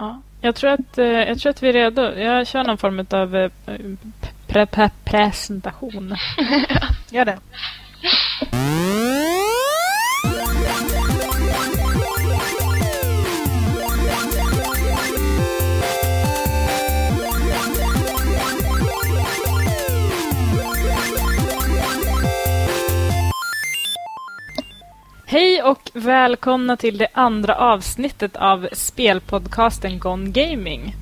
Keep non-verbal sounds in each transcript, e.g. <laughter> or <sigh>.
Ja, jag, tror att, eh, jag tror att vi är redo. Jag kör någon form av eh, pre pre presentation. <laughs> Gör det. Och välkomna till det andra avsnittet av spelpodcasten Gone Gaming.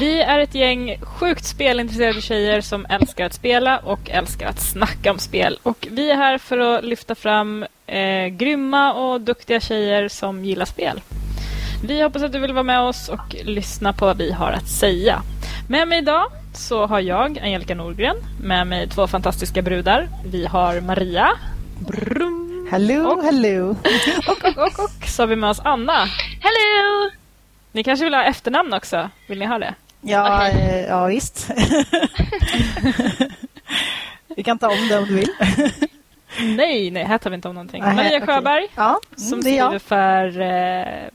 Vi är ett gäng sjukt spelintresserade tjejer som älskar att spela och älskar att snacka om spel. Och vi är här för att lyfta fram eh, grymma och duktiga tjejer som gillar spel. Vi hoppas att du vill vara med oss och lyssna på vad vi har att säga. Med mig idag så har jag, Angelica Norgren, med mig två fantastiska brudar. Vi har Maria. Brum. Hello, Och- hello. <laughs> Och, och, och, och så har vi med oss Anna. Hello! Ni kanske vill ha efternamn också? Vill ni ha det? Ja, Okej. eh, ja visst. <laughs> Vi kan ta om det om du vill. Nej, nej, här tar vi inte om någonting. Nej, Maria okej. Sjöberg, Ja, som mm, skriver jag. för... Eh,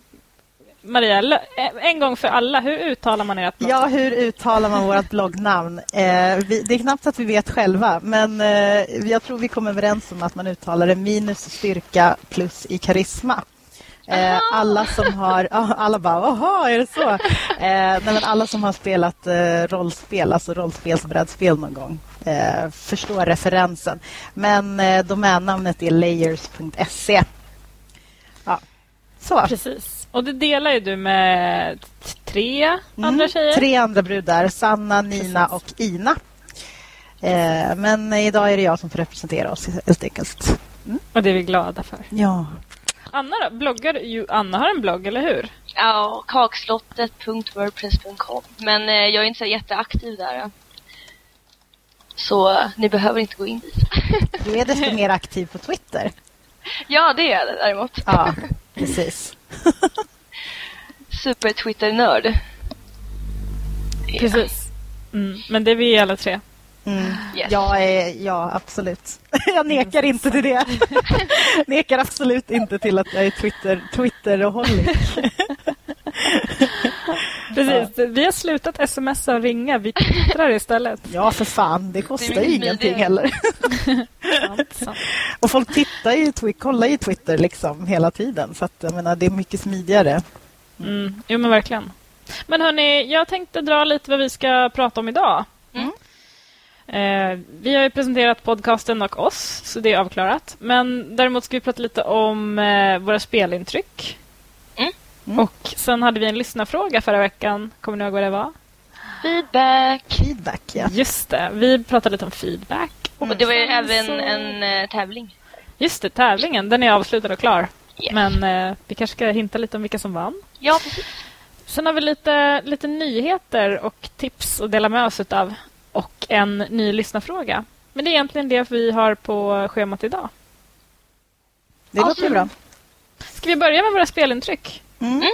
Maria, eh, en gång för alla, hur uttalar man ert blogg? Ja, hur uttalar man vårt bloggnamn? Eh, vi, det är knappt att vi vet själva, men eh, jag tror vi kom överens om att man uttalar det minus styrka plus i karisma. Eh, alla som har... alla bara, jaha, är det så? <laughs> Eh, nej, men alla som har spelat eh, rollspel, alltså rollspelsbrädspel någon gång, eh, förstår referensen. Men eh, domännamnet är layers.se. Ja, så. Precis. Och det delar ju du med tre andra Mm, tjejer. Tre andra brudar, Sanna, Nina Precis. och Ina. Eh, men idag är det jag som får representera oss helt enkelt. Och det är vi glada för. Ja. Anna då? Bloggar ju, Anna har en blogg, eller hur? Ja, kakslottet.wordpress.com. Men eh, jag är inte så jätteaktiv där. Så ni behöver inte gå in dit. Du är desto mer aktiv på Twitter. <laughs> ja, det är jag däremot. Ja, precis. <laughs> Super-Twitter-nörd. Precis. Mm. Men det är vi alla tre. Mm. Yes. Jag är, ja, absolut. <laughs> Jag nekar inte till det. <laughs> nekar absolut inte till att jag är Twitter, Twitter-holic. Precis. Vi har slutat smsa och ringa. Vi twittrar istället. Ja, för fan. Det kostar Det ju ingenting smidigare. heller. Sant, sant. <laughs> Och folk tittar ju, kollar ju Twitter liksom hela tiden. Så att, jag menar, det är mycket smidigare. Mm. Jo, men verkligen. Men hörni, jag tänkte dra lite vad vi ska prata om idag. Mm. Eh, vi har ju presenterat podcasten och oss, så det är avklarat. Men däremot ska vi prata lite om eh, våra spelintryck. Mm. Mm. Och sen hade vi en lyssnarfråga förra veckan. Kommer ni ihåg vad det var? Feedback. Feedback, ja. Just det, vi pratade lite om feedback. Och det var ju sen även så- en eh, tävling. Just det, tävlingen. Den är avslutad och klar. Yes. Men eh, vi kanske ska hinta lite om vilka som vann. Ja, precis. Sen har vi lite, lite nyheter och tips att dela med oss av och en ny lyssnarfråga. Men det är egentligen det vi har på schemat idag. Det låter ju bra. Ska vi börja med våra spelintryck? Mm.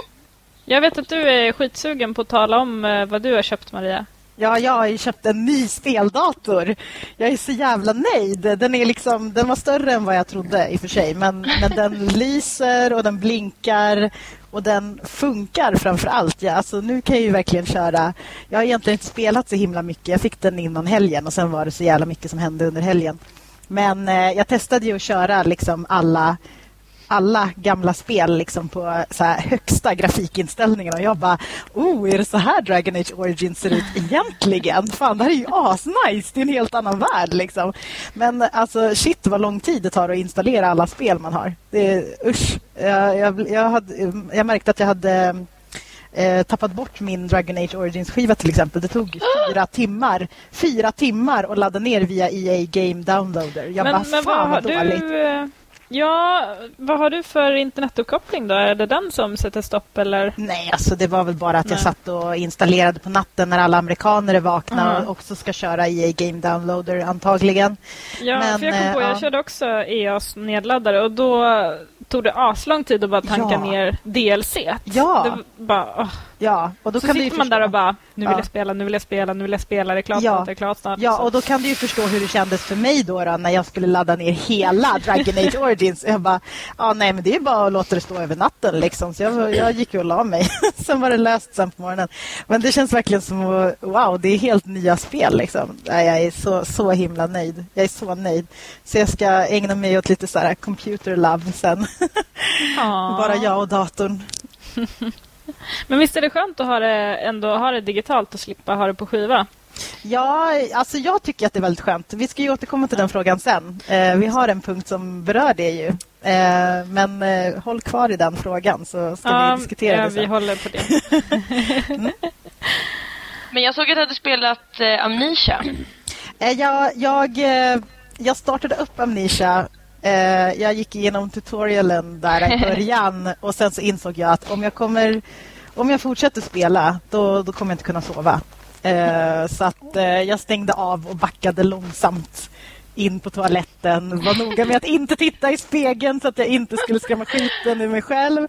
Jag vet att du är skitsugen på att tala om eh, vad du har köpt, Maria. Ja, jag har ju köpt en ny speldator. Jag är så jävla nöjd. Den, är liksom, den var större än vad jag trodde i och för sig. Men, <laughs> men den lyser och den blinkar och den funkar framför allt. Ja, alltså, nu kan jag ju verkligen köra. Jag har egentligen inte spelat så himla mycket. Jag fick den innan helgen och sen var det så jävla mycket som hände under helgen. Men eh, jag testade ju att köra liksom alla alla gamla spel liksom på så här högsta grafikinställningar och jag bara oh, är det så här Dragon Age Origins ser ut egentligen? Fan, det här är ju asnice. Det är en helt annan värld liksom. Men alltså shit vad lång tid det tar att installera alla spel man har. Det usch. Jag, jag, jag, hade, jag märkte att jag hade eh, tappat bort min Dragon Age Origins-skiva till exempel. Det tog fyra timmar Fyra timmar att ladda ner via EA Game Downloader. Jag bara, men vad fan har vad dåligt. du... eh, Ja, vad har du för internetuppkoppling då? Är det den som sätter stopp eller? Nej, alltså det var väl bara att jag Nej. satt och installerade på natten när alla amerikaner är vakna Ja. och också ska köra EA Game Downloader antagligen. Ja, Men, för jag kom på, eh, jag ja. körde också EAS nedladdare och då tog det aslång tid att bara tanka Ja. ner DLC. Ja. Det bara, åh, Ja, och då så kan sitter man där och bara, nu vill Ja. jag spela, nu vill jag spela, nu vill jag spela, det är klart Ja. snart, det är klart snart. Ja, och då kan du ju förstå hur det kändes för mig då, då när jag skulle ladda ner hela Dragon Age Origins. Jag bara, ja nej men det är bara att låta det stå över natten liksom. Så jag, jag gick och la mig. <laughs> sen var det löst sen på morgonen. Men det känns verkligen som, wow, det är helt nya spel liksom. Ja, Jag är så, så himla nöjd. Jag är så nöjd. Så jag ska ägna mig åt lite så här computer love sen. <laughs> Bara jag och datorn. <laughs> Men visst är det skönt att ha det, ändå ha det digitalt och slippa ha det på skiva? Ja, alltså jag tycker att det är väldigt skönt. Vi ska ju återkomma till den frågan sen. Eh, vi har en punkt som berör det ju. Eh, men eh, håll kvar i den frågan så ska vi diskutera ja, det vi sen. håller på det. <laughs> <laughs> Men jag såg att du hade spelat eh, Amnesia. Eh, jag, jag, eh, jag startade upp Amnesia. Eh, jag gick igenom tutorialen där i <laughs> början och sen så insåg jag att om jag kommer om jag fortsätter spela då, då kommer jag inte kunna sova. Eh, så att eh, jag stängde av och backade långsamt in på toaletten. Var noga med att inte titta i spegeln så att jag inte skulle skrämma skiten ur mig själv.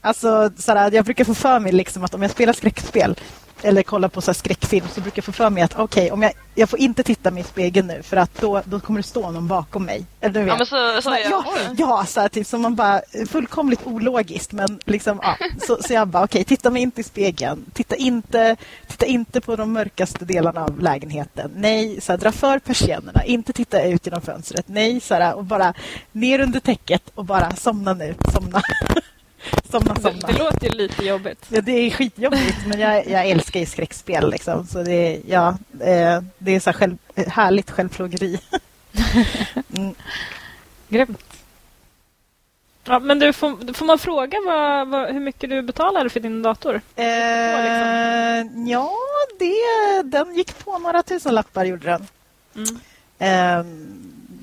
Alltså, sådär, jag brukar få för mig liksom att om jag spelar skräckspel eller kollar på så här skräckfilm så brukar jag få för mig att okej, om jag, jag får inte titta mig i spegeln nu för att då, då kommer det stå någon bakom mig. Eller vet. Ja, men så, så är jag ja, ja, så här, typ, som man bara fullkomligt ologiskt men liksom, ja. så, så jag bara okej, titta mig inte i spegeln. Titta inte, titta inte på de mörkaste delarna av lägenheten. Nej, så här, dra för persiennerna, inte titta ut genom fönstret. Nej, så här, och bara ner under täcket och bara somna nu, somna. <laughs> somna, Det, somna. det låter ju lite jobbigt. Ja, det är skitjobbigt, men jag, jag älskar ju skräckspel. Liksom. Så det, ja, eh, det är så här själv, härligt självplågeri. <laughs> Mm. Grymt. Ja, men du, får, får man fråga vad, vad, hur mycket du betalade för din dator? Eh, ja, det, den gick på några tusen lappar gjorde den. Mm. Eh,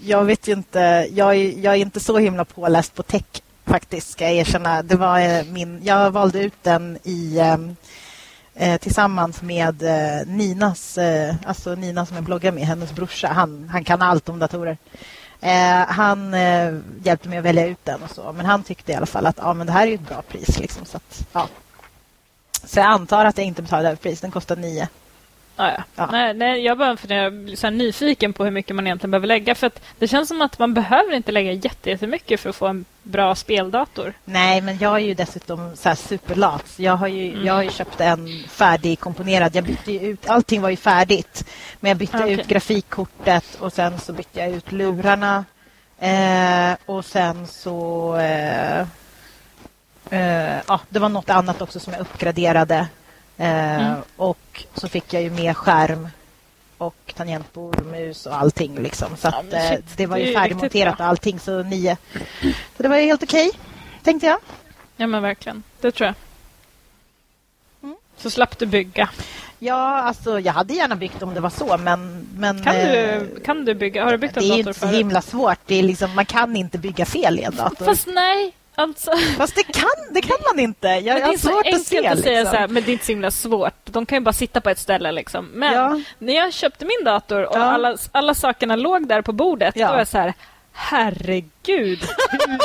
jag vet ju inte, jag är, jag är inte så himla påläst på tech faktiskt, ska jag erkänna. Det var eh, min, jag valde ut den i ehm, eh, tillsammans med eh, Ninas, eh, alltså Nina som jag bloggar med, hennes brorsa. Han, han kan allt om datorer. Eh, han eh, hjälpte mig att välja ut den och så. Men han tyckte i alla fall att ah, men det här är ju ett bra pris. Liksom, så, att, ja. så jag antar att jag inte betalade överpris. Den kostar nio. Ja, ja. Ja. Nej, nej, jag jag blir så nyfiken på hur mycket man egentligen behöver lägga. För Det känns som att man behöver inte lägga jätte- jättemycket för att få en bra speldator. Nej, men jag är ju dessutom så här superlat. Jag har ju, Mm. jag har ju köpt en färdigkomponerad. Jag bytte ju ut, allting var ju färdigt. Men jag bytte Ah, okej. ut grafikkortet och sen så bytte jag ut lurarna. Eh, och sen så... Eh, eh, ja, det var något annat också som jag uppgraderade. Eh, Mm. Och så fick jag ju med skärm och tangentbord mus och allting. Liksom. Så Ja, att, eh, shit, det var det är ju färdigmonterat och allting, så nio. Så det var ju helt okej, tänkte jag. Ja, men verkligen. Det tror jag. Mm. Så slapp du bygga. Ja, alltså jag hade gärna byggt om det var så, men... men Kan eh, du, kan du bygga? Har du byggt en Det är ju dator inte så förut? himla svårt. Det är liksom, man kan inte bygga fel i en dator. Fast nej, alltså. det, kan, det kan man inte. Jag, Men det är så svårt enkelt att se. att säga liksom. så här, men det är inte så himla svårt. De kan ju bara sitta på ett ställe. Liksom. Men Ja. när jag köpte min dator och Ja. alla, alla sakerna låg där på bordet, Ja. då var jag så här, herregud,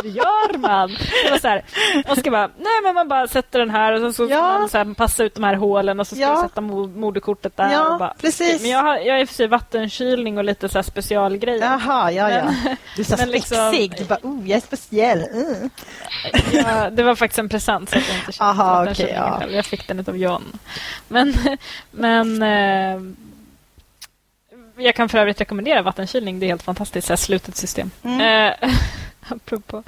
hur gör man? Det var så här, man ska bara, nej men man bara sätter den här och så, så ska Ja. man så här, passa ut de här hålen och så ska Ja. man sätta mo- moderkortet där. Ja, och bara, precis. Men jag har, jag har i och för sig vattenkylning och lite så här specialgrejer. Jaha, ja, ja. Men- Du är så men liksom-. Du bara, oh, jag är speciell. Mm. Ja, det var faktiskt en present så att jag inte kände Aha, okej, ja. själv. Jag fick den av John. Men, men eh, jag kan för övrigt rekommendera vattenkylning. Det är helt fantastiskt. Så här slutet system. Mm. Eh, <laughs> apropå.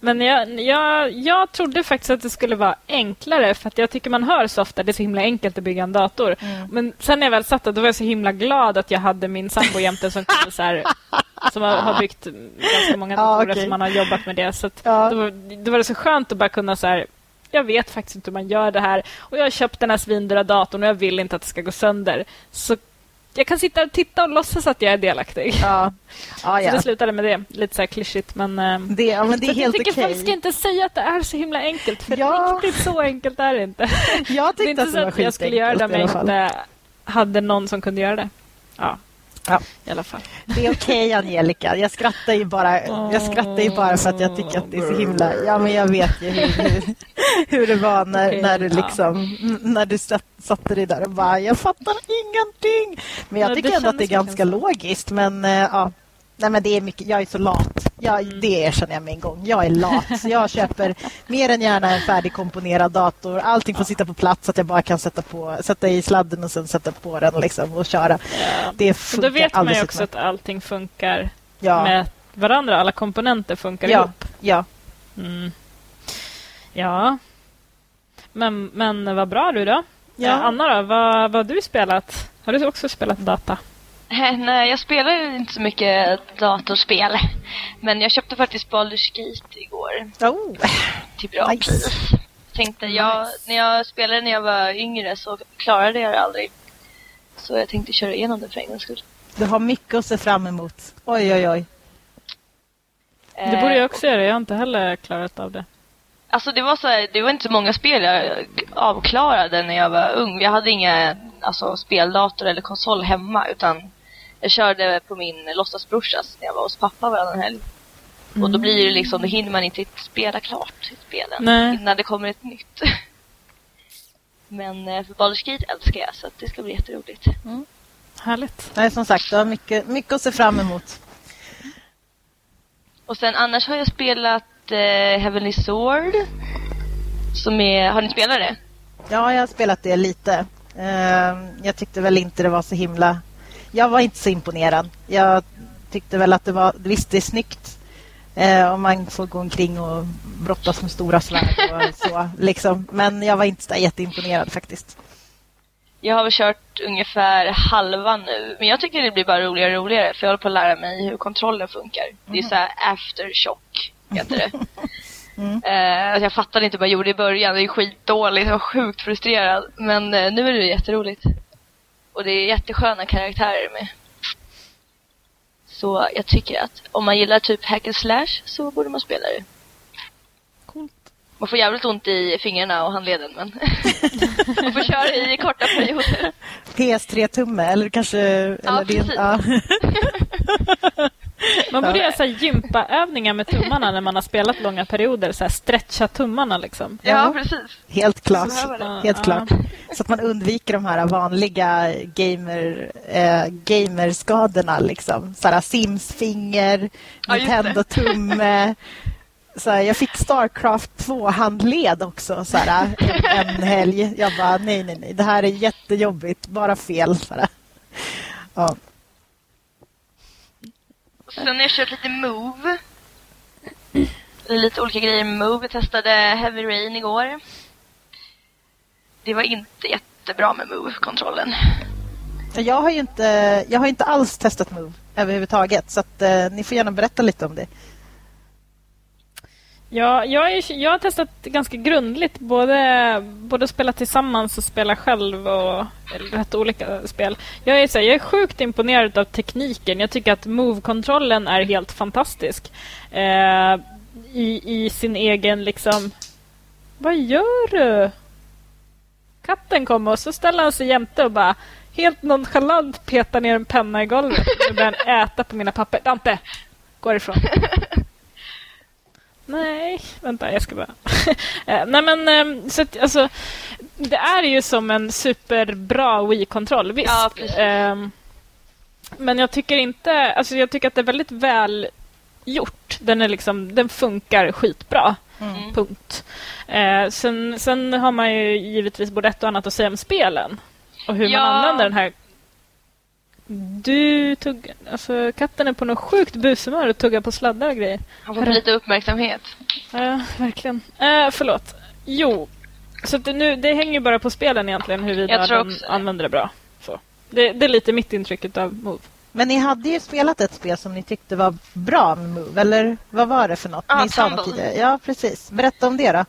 Men jag, jag, jag trodde faktiskt att det skulle vara enklare för att jag tycker man hör så ofta det är så himla enkelt att bygga en dator. Mm. Men sen när jag väl satt där, då var jag så himla glad att jag hade min sambo jämte som så här, <laughs> som har, har byggt ganska många datorer okej. som man har jobbat med det. Så att Ja. då, var- då var det så skönt att bara kunna så här jag vet faktiskt inte hur man gör det här och jag har köpt den här svindyra datorn och jag vill inte att det ska gå sönder. Så jag kan sitta och titta och låtsas att jag är delaktig. Ja, <laughs> ja, Så det slutade med det. Lite så här klyschigt men... eh, Det, ja men det så är att jag helt tycker okej. folk ska inte säga att det är så himla enkelt för Ja. riktigt så enkelt är det inte. Jag <laughs> Det är tyckte inte att det så var att jag skulle göra det om jag inte hade någon som kunde göra det. Ja. Ja. I alla fall. Det är okej, Angelica. Jag skrattar ju bara, jag skrattar ju bara för att jag tycker att det är så himla... Ja, men jag vet ju hur, hur, hur det var när, Okej, när du ja. liksom... När du satt, satte dig där och bara, jag fattar ingenting. Men jag Ja, tycker ändå att det är ganska logiskt. Men eh, ja, Nej, men det är mycket, jag är så lat. Jag, Mm. Det erkänner jag med en gång. Jag är lat. Jag köper mer än gärna en färdigkomponerad dator. Allting får sitta på plats så att jag bara kan sätta, på, sätta i sladden och sen sätta på den liksom, och köra. Ja. Det funkar då vet man ju också att allting funkar ja. med varandra. Alla komponenter funkar Ja. ihop. ja. Mm. Ja. Men, men vad bra du då. Ja. Eh, Anna då, vad, vad har du spelat? Har du också spelat data? Eh, Nej, jag spelar ju inte så mycket datorspel. Men jag köpte faktiskt Baldur's Gate igår Oh. till bra Nice. pris. Tänkte jag, när jag spelade när jag var yngre så klarade jag det aldrig. Så jag tänkte köra igenom det för en gångs skull. Du har mycket att se fram emot. Oj, oj, oj. Eh, Det borde jag också göra. Jag har inte heller klarat av det. Alltså det var så här, det var inte så många spel jag avklarade när jag var ung. Jag hade inga alltså, speldator eller konsol hemma utan jag körde på min låtsasbrorsas när jag var hos pappa varannan helg. Och då blir det liksom, då hinner man inte spela klart spelen Nej. innan det kommer ett nytt. <laughs> Men eh, för Baldur's Gate älskar jag så att det ska bli jätteroligt. Härligt. Nej, som sagt, du har mycket, mycket att se fram emot. Och sen annars har jag spelat eh, Heavenly Sword. Som är, har ni spelat det? Ja, jag har spelat det lite. Ehm, Jag tyckte väl inte det var så himla... Jag var inte så imponerad. Jag tyckte väl att det var... Visst, det är snyggt. Eh, Om man får gå omkring och brottas med stora svärd och <laughs> så. Liksom. Men jag var inte så jätteimponerad faktiskt. Jag har väl kört ungefär halva nu. Men jag tycker det blir bara roligare och roligare. För jag håller på att lära mig hur kontrollen funkar. Det är så här aftershock, heter det. <laughs> Mm. Eh, alltså jag fattade inte vad jag gjorde i början. Det är skitdåligt. Jag var sjukt frustrerad. Men eh, nu är det jätteroligt. Och det är jättesköna karaktärer med. Så jag tycker att om man gillar typ hack and slash så borde man spela det. Coolt. Man får jävligt ont i fingrarna och handleden men <laughs> man får köra i korta perioder. PS3-tumme, eller kanske... eller det- precis. ja. <laughs> Man borde göra så här gympaövningar med tummarna när man har spelat långa perioder. Så här stretcha tummarna liksom. Ja, Ja. precis. Helt klart. Helt klart. Så att man undviker de här vanliga gamer, eh, gamerskadorna. Liksom. Så här Sims-finger, Ja. Nintendo-tumme. Så här, jag fick Starcraft 2-handled också så här, en, en helg. Jag bara, nej, nej, nej. Det här är jättejobbigt. Bara fel. Så här. Ja. Sen har jag kört lite Move. Lite olika grejer med Move. Jag testade Heavy Rain igår. Det var inte jättebra med Move-kontrollen. Jag har ju inte, jag har inte alls testat Move överhuvudtaget. Så att, eh, ni får gärna berätta lite om det. Ja, jag, är, jag har testat ganska grundligt. Både, både att spela tillsammans och spela själv. och rätt olika spel. Jag är, så här, jag är sjukt imponerad av tekniken. Jag tycker att Move-kontrollen är helt fantastisk. Eh, i, I sin egen liksom... Vad gör du? Katten kommer och så ställer han sig jämte och bara helt nonchalant petar ner en penna i golvet och börjar han äta på mina papper. Dante, gå ifrån. <laughs> Nej, vänta, jag ska bara... <laughs> Eh, Nej, men ehm, så att, alltså, det är ju som en superbra Wii-kontroll, visst. Ja. Ehm, men jag tycker inte... Alltså, jag tycker att det är väldigt väl gjort. Den, är liksom, den funkar skitbra. Mm. Punkt. Eh, sen, sen har man ju givetvis både ett och annat att säga om spelen. Och hur Ja. man använder den här... Du tog... Alltså, katten är på något sjukt bushumör och tuggar på sladdar och grejer. Han får lite uppmärksamhet. Ja, verkligen. Eh, förlåt. Jo, så att det, nu, det hänger bara på spelen egentligen huruvida de använder det bra. Så. Det, det är lite mitt intryck av Move. Men ni hade ju spelat ett spel som ni tyckte var bra med Move, eller vad var det för något? Ja, ni sa tidigare. Ja, precis. Berätta om det då.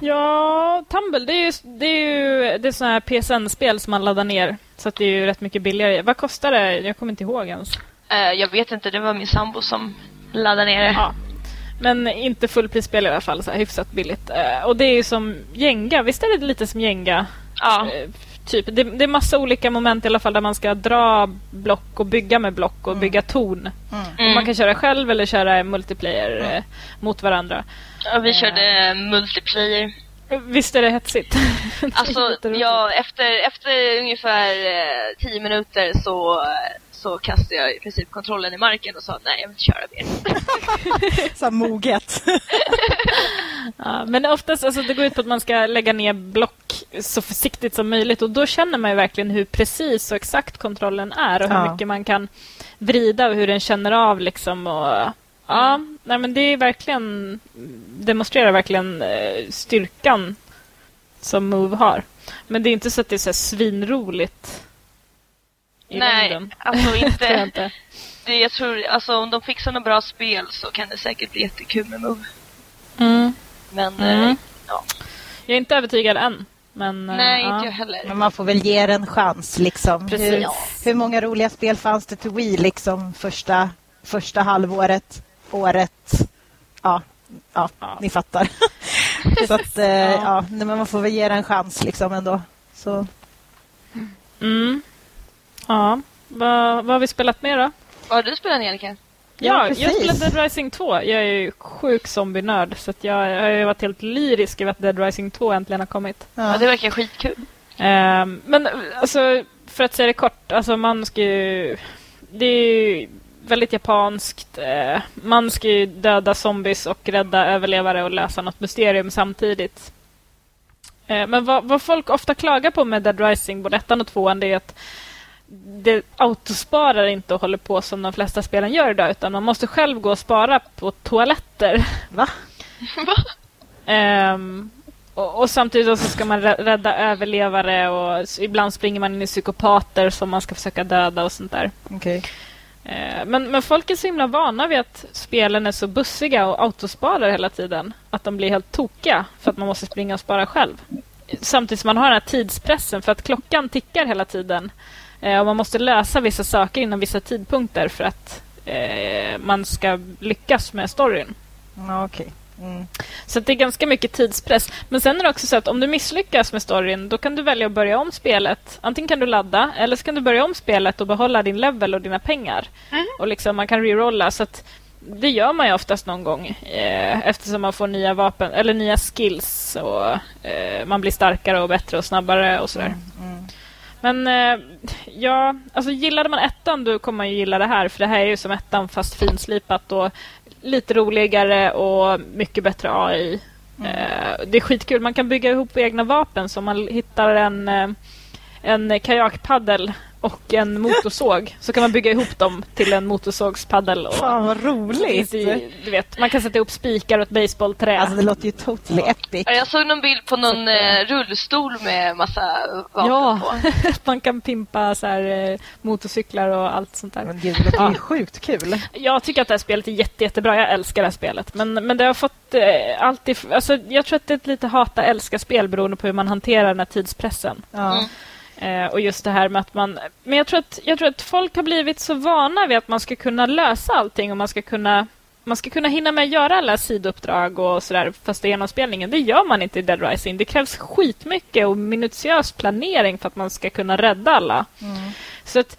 Ja, Tumble, det är ju, det är ju det är såna här PSN-spel som man laddar ner. Så att det är ju rätt mycket billigare. Vad kostar det? Jag kommer inte ihåg ens. Eh, jag vet inte, det var min sambo som laddade ner det. Ja. Men inte fullprisspel i alla fall, så här hyfsat billigt. Eh, och det är ju som Jenga, visst är det lite som Jenga? Ja. Eh, typ. Det, det är massa olika moment i alla fall där man ska dra block och bygga med block och bygga torn. Och man kan köra själv eller köra multiplayer eh, mot varandra. Ja, vi körde multiplayer. Visst är det hetsigt? Alltså, <laughs> ja, efter, efter ungefär eh, tio minuter så, så kastade jag i princip kontrollen i marken och sa nej, jag vill inte köra mer. <laughs> Så moget. <laughs> Ja, men oftast, alltså, det går ut på att man ska lägga ner block så försiktigt som möjligt och då känner man ju verkligen hur precis och exakt kontrollen är och hur Ja. mycket man kan vrida och hur den känner av liksom och Ja, nej men det är verkligen demonstrerar verkligen eh, styrkan som Move har. Men det är inte så att det är så här svinroligt i nej, längden. alltså <laughs> Tror jag inte. inte. det, jag tror, alltså om de fixar något bra spel så kan det säkert bli jättekul med Move. Mm. Men Mm. eh, ja, Jag är inte övertygad än. Men, eh, nej, ja. inte jag heller. Men man får väl ge det en chans. Liksom. Precis. Hur, hur många roliga spel fanns det till Wii liksom, första, första halvåret, året? Ja, ja, Ja. ni fattar. <laughs> så att, eh, ja. nej, men man får väl ge det en chans liksom ändå. Så, Mm. Ja. Vad, vad har vi spelat mer då? Vad har du spelat Angelica? Ja, Ja, jag spelade Dead Rising 2. Jag är ju sjuk zombie-nörd så att jag, jag har ju varit helt lyrisk över att Dead Rising 2 äntligen har kommit. Ja, ja. det verkar skitkul. Ehm, men alltså, för att säga det kort, alltså man ska ju... Det är ju väldigt japanskt. Eh, man ska ju döda zombies och rädda överlevare och lösa något mysterium samtidigt. Eh, men vad, vad folk ofta klagar på med Dead Rising, både ettan och tvåan, det är att det autosparar inte och håller på som de flesta spelen gör idag, utan man måste själv gå och spara på toaletter. <laughs> Va? Ehm, och, och samtidigt så ska man rä- rädda överlevare och ibland springer man in i psykopater som man ska försöka döda och sånt där. Okej. Eh, men, men folk är så himla vana vid att spelen är så bussiga och autosparar hela tiden att de blir helt tokiga för att man måste springa och spara själv. Samtidigt som man har den här tidspressen för att klockan tickar hela tiden och man måste lösa vissa saker inom vissa tidpunkter för att eh, man ska lyckas med storyn. Ja, okej. Mm. Så att det är ganska mycket tidspress. Men sen är det också så att om du misslyckas med storyn, då kan du välja att börja om spelet. Antingen kan du ladda, eller så kan du börja om spelet och behålla din level och dina pengar. Och liksom man kan rerolla. Så att det gör man ju oftast någon gång eh, eftersom man får nya vapen eller nya skills och eh, man blir starkare och bättre och snabbare och sådär. Mm. Men eh, ja, alltså gillade man ettan då kommer man ju gilla det här för det här är ju som ettan fast finslipat och lite roligare och mycket bättre AI. Eh, det är skitkul. Man kan bygga ihop egna vapen så man hittar en, eh, en kajakpaddel och en motorsåg så kan man bygga ihop dem till en motorsågspaddel. Och Fan vad roligt! i- du vet, man kan sätta ihop spikar och ett baseballträ. Alltså det låter ju totally epic. Ja, Jag såg någon bild på någon Så att, eh, rullstol med massa vapen Ja. på. <laughs> man kan pimpa så här, eh, motorcyklar och allt sånt där. Men gud, det låter ju sjukt kul. Jag tycker att det här spelet är jätte, jättebra. Jag älskar det här spelet. Men, men det har fått eh, alltid... Alltså, jag tror att det är ett lite hata-älska-spel beroende på hur man hanterar den här tidspressen. Ja. Mm. Eh, och just det här med att man... Men jag tror, att, jag tror att folk har blivit så vana vid att man ska kunna lösa allting och man ska kunna... Man ska kunna hinna med att göra alla sidouppdrag och sådär första genomspelningen. Det gör man inte i Dead Rising. Det krävs skitmycket och minutiös planering för att man ska kunna rädda alla. Så att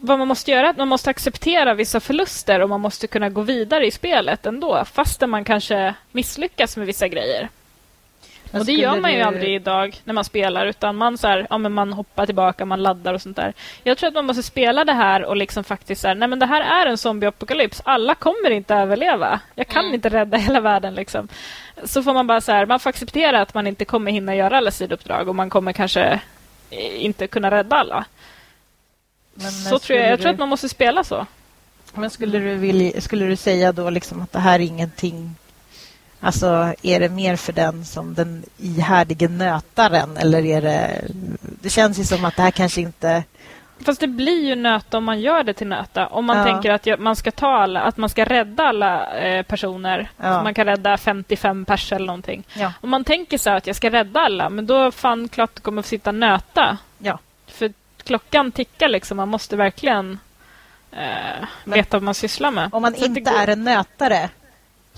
vad man måste göra är att man måste acceptera vissa förluster och man måste kunna gå vidare i spelet ändå fastän man kanske misslyckas med vissa grejer. Och det gör man ju du- aldrig idag när man spelar utan man, så här, ja, men man hoppar tillbaka, man laddar och sånt där. Jag tror att man måste spela det här och liksom faktiskt så här, nej men det här är en zombieapokalyps. Alla kommer inte överleva. Jag kan Mm. inte rädda hela världen liksom. Så får man bara så här, man får acceptera att man inte kommer hinna göra alla sidouppdrag och man kommer kanske eh, inte kunna rädda alla. Men, så tror jag. Jag tror att man måste spela så. Men skulle du, vilja, skulle du säga då liksom att det här är ingenting... Alltså, är det mer för den som den ihärdige nötaren? Eller är det... Det känns ju som att det här kanske inte... Fast det blir ju nöta om man gör det till nöta. Om man Ja. tänker att man ska ta alla, att man ska rädda alla eh, personer. Ja. Man kan rädda 55 pers eller någonting. Ja. Om man tänker så här att jag ska rädda alla, men då fan klart du kommer att sitta nöta. Ja. För klockan tickar liksom. Man måste verkligen eh, veta vad man sysslar med. Om man Så inte är en nötare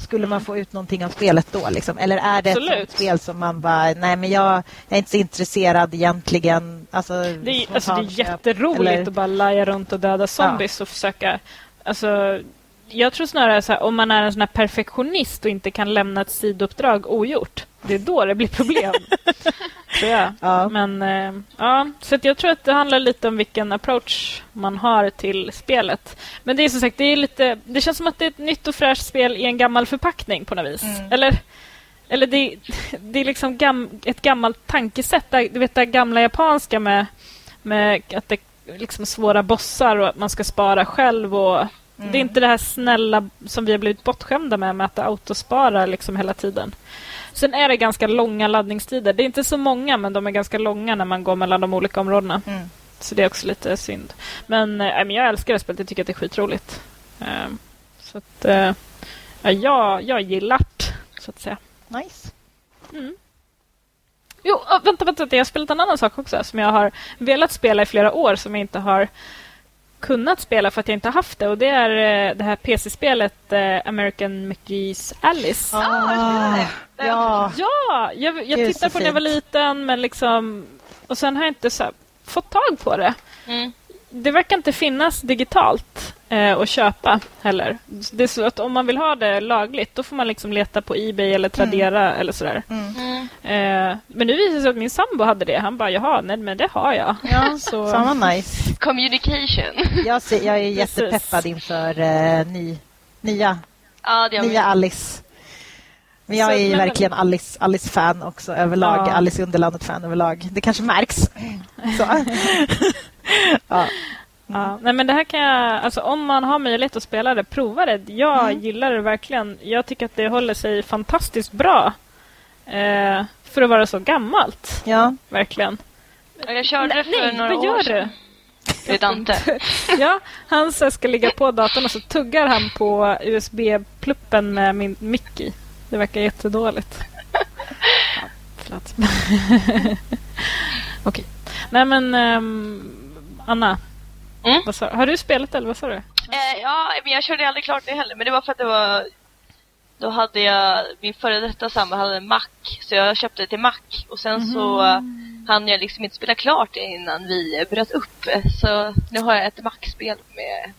skulle man få ut någonting av spelet då? Liksom? Eller är det Absolut. ett spel som man bara, nej men jag, är inte så intresserad egentligen. Alltså, Det är, alltså, det är jätteroligt eller- att bara laja runt och döda zombies och försöka... Alltså, jag tror snarare så här, om man är en sån här perfektionist och inte kan lämna ett sidouppdrag ogjort, det är då det blir problem. <laughs> tror jag. Ja. Men eh, ja, så att jag tror att det handlar lite om vilken approach man har till spelet. Men det är som sagt, det är lite, det känns som att det är ett nytt och fräscht spel i en gammal förpackning på något vis. Mm. Eller, eller det, det är liksom gam, ett gammalt tankesätt. Där, du vet det gamla japanska med, med att det är liksom svåra bossar och att man ska spara själv. och Det är inte det här snälla som vi har blivit bortskämda med, med att det autosparar liksom hela tiden. Sen är det ganska långa laddningstider. Det är inte så många, men de är ganska långa när man går mellan de olika områdena. Mm. Så det är också lite synd. Men, men jag älskar det spelet. Jag tycker att det är skitroligt. Eh, så att, ja, jag, jag gillar det, så att säga. Nice. Mm. Jo, vänta, vänta, vänta. Jag har spelat en annan sak också som jag har velat spela i flera år som jag inte har kunnat spela för att jag inte har haft det. Och Det är eh, det här PC-spelet eh, American McGee's Alice. Ah, det. ja. Ja, jag, jag tittade på det när jag var liten, men liksom... Och sen har jag inte så här, fått tag på det. Mm. Det verkar inte finnas digitalt eh, att köpa heller. Det är så att om man vill ha det lagligt, då får man liksom leta på Ebay eller Tradera eller sådär. Mm. Mm. Eh, men nu visar det sig att min sambo hade det. Han bara, jaha, nej men det har jag. Ja, <laughs> Så- fan nice. Communication. Jag, ser, jag är <laughs> jättepeppad inför eh, ny, nya, ja, nya Alice. Men jag är verkligen Alice, Alice-fan också överlag. Ja. Alice i Underlandet-fan överlag. Det kanske märks. Så. <laughs> ja. Ja, nej men det här kan jag, alltså om man har möjlighet att spela det, prova det. Jag Mm. gillar det verkligen. Jag tycker att det håller sig fantastiskt bra. Eh, för att vara så gammalt, ja. verkligen. Jag körde det för nej, några vad år gör du? sedan. Det är Dante. <laughs> Ja, han ska ligga på datorn och så tuggar han på USB-pluppen med min mick i. Det verkar jättedåligt. Ja, förlåt. <laughs> Okej. Nej men, ehm, Anna. Mm? Sa, har du spelat eller vad sa du? Eh, ja, men jag körde aldrig klart det heller. Men det var för att det var... Då hade jag... Min före detta sambo hade en Mac. Så jag köpte det till Mac. Och sen så eh, hann jag liksom inte spela klart det innan vi bröt upp. Så nu har jag ett Mac-spel med,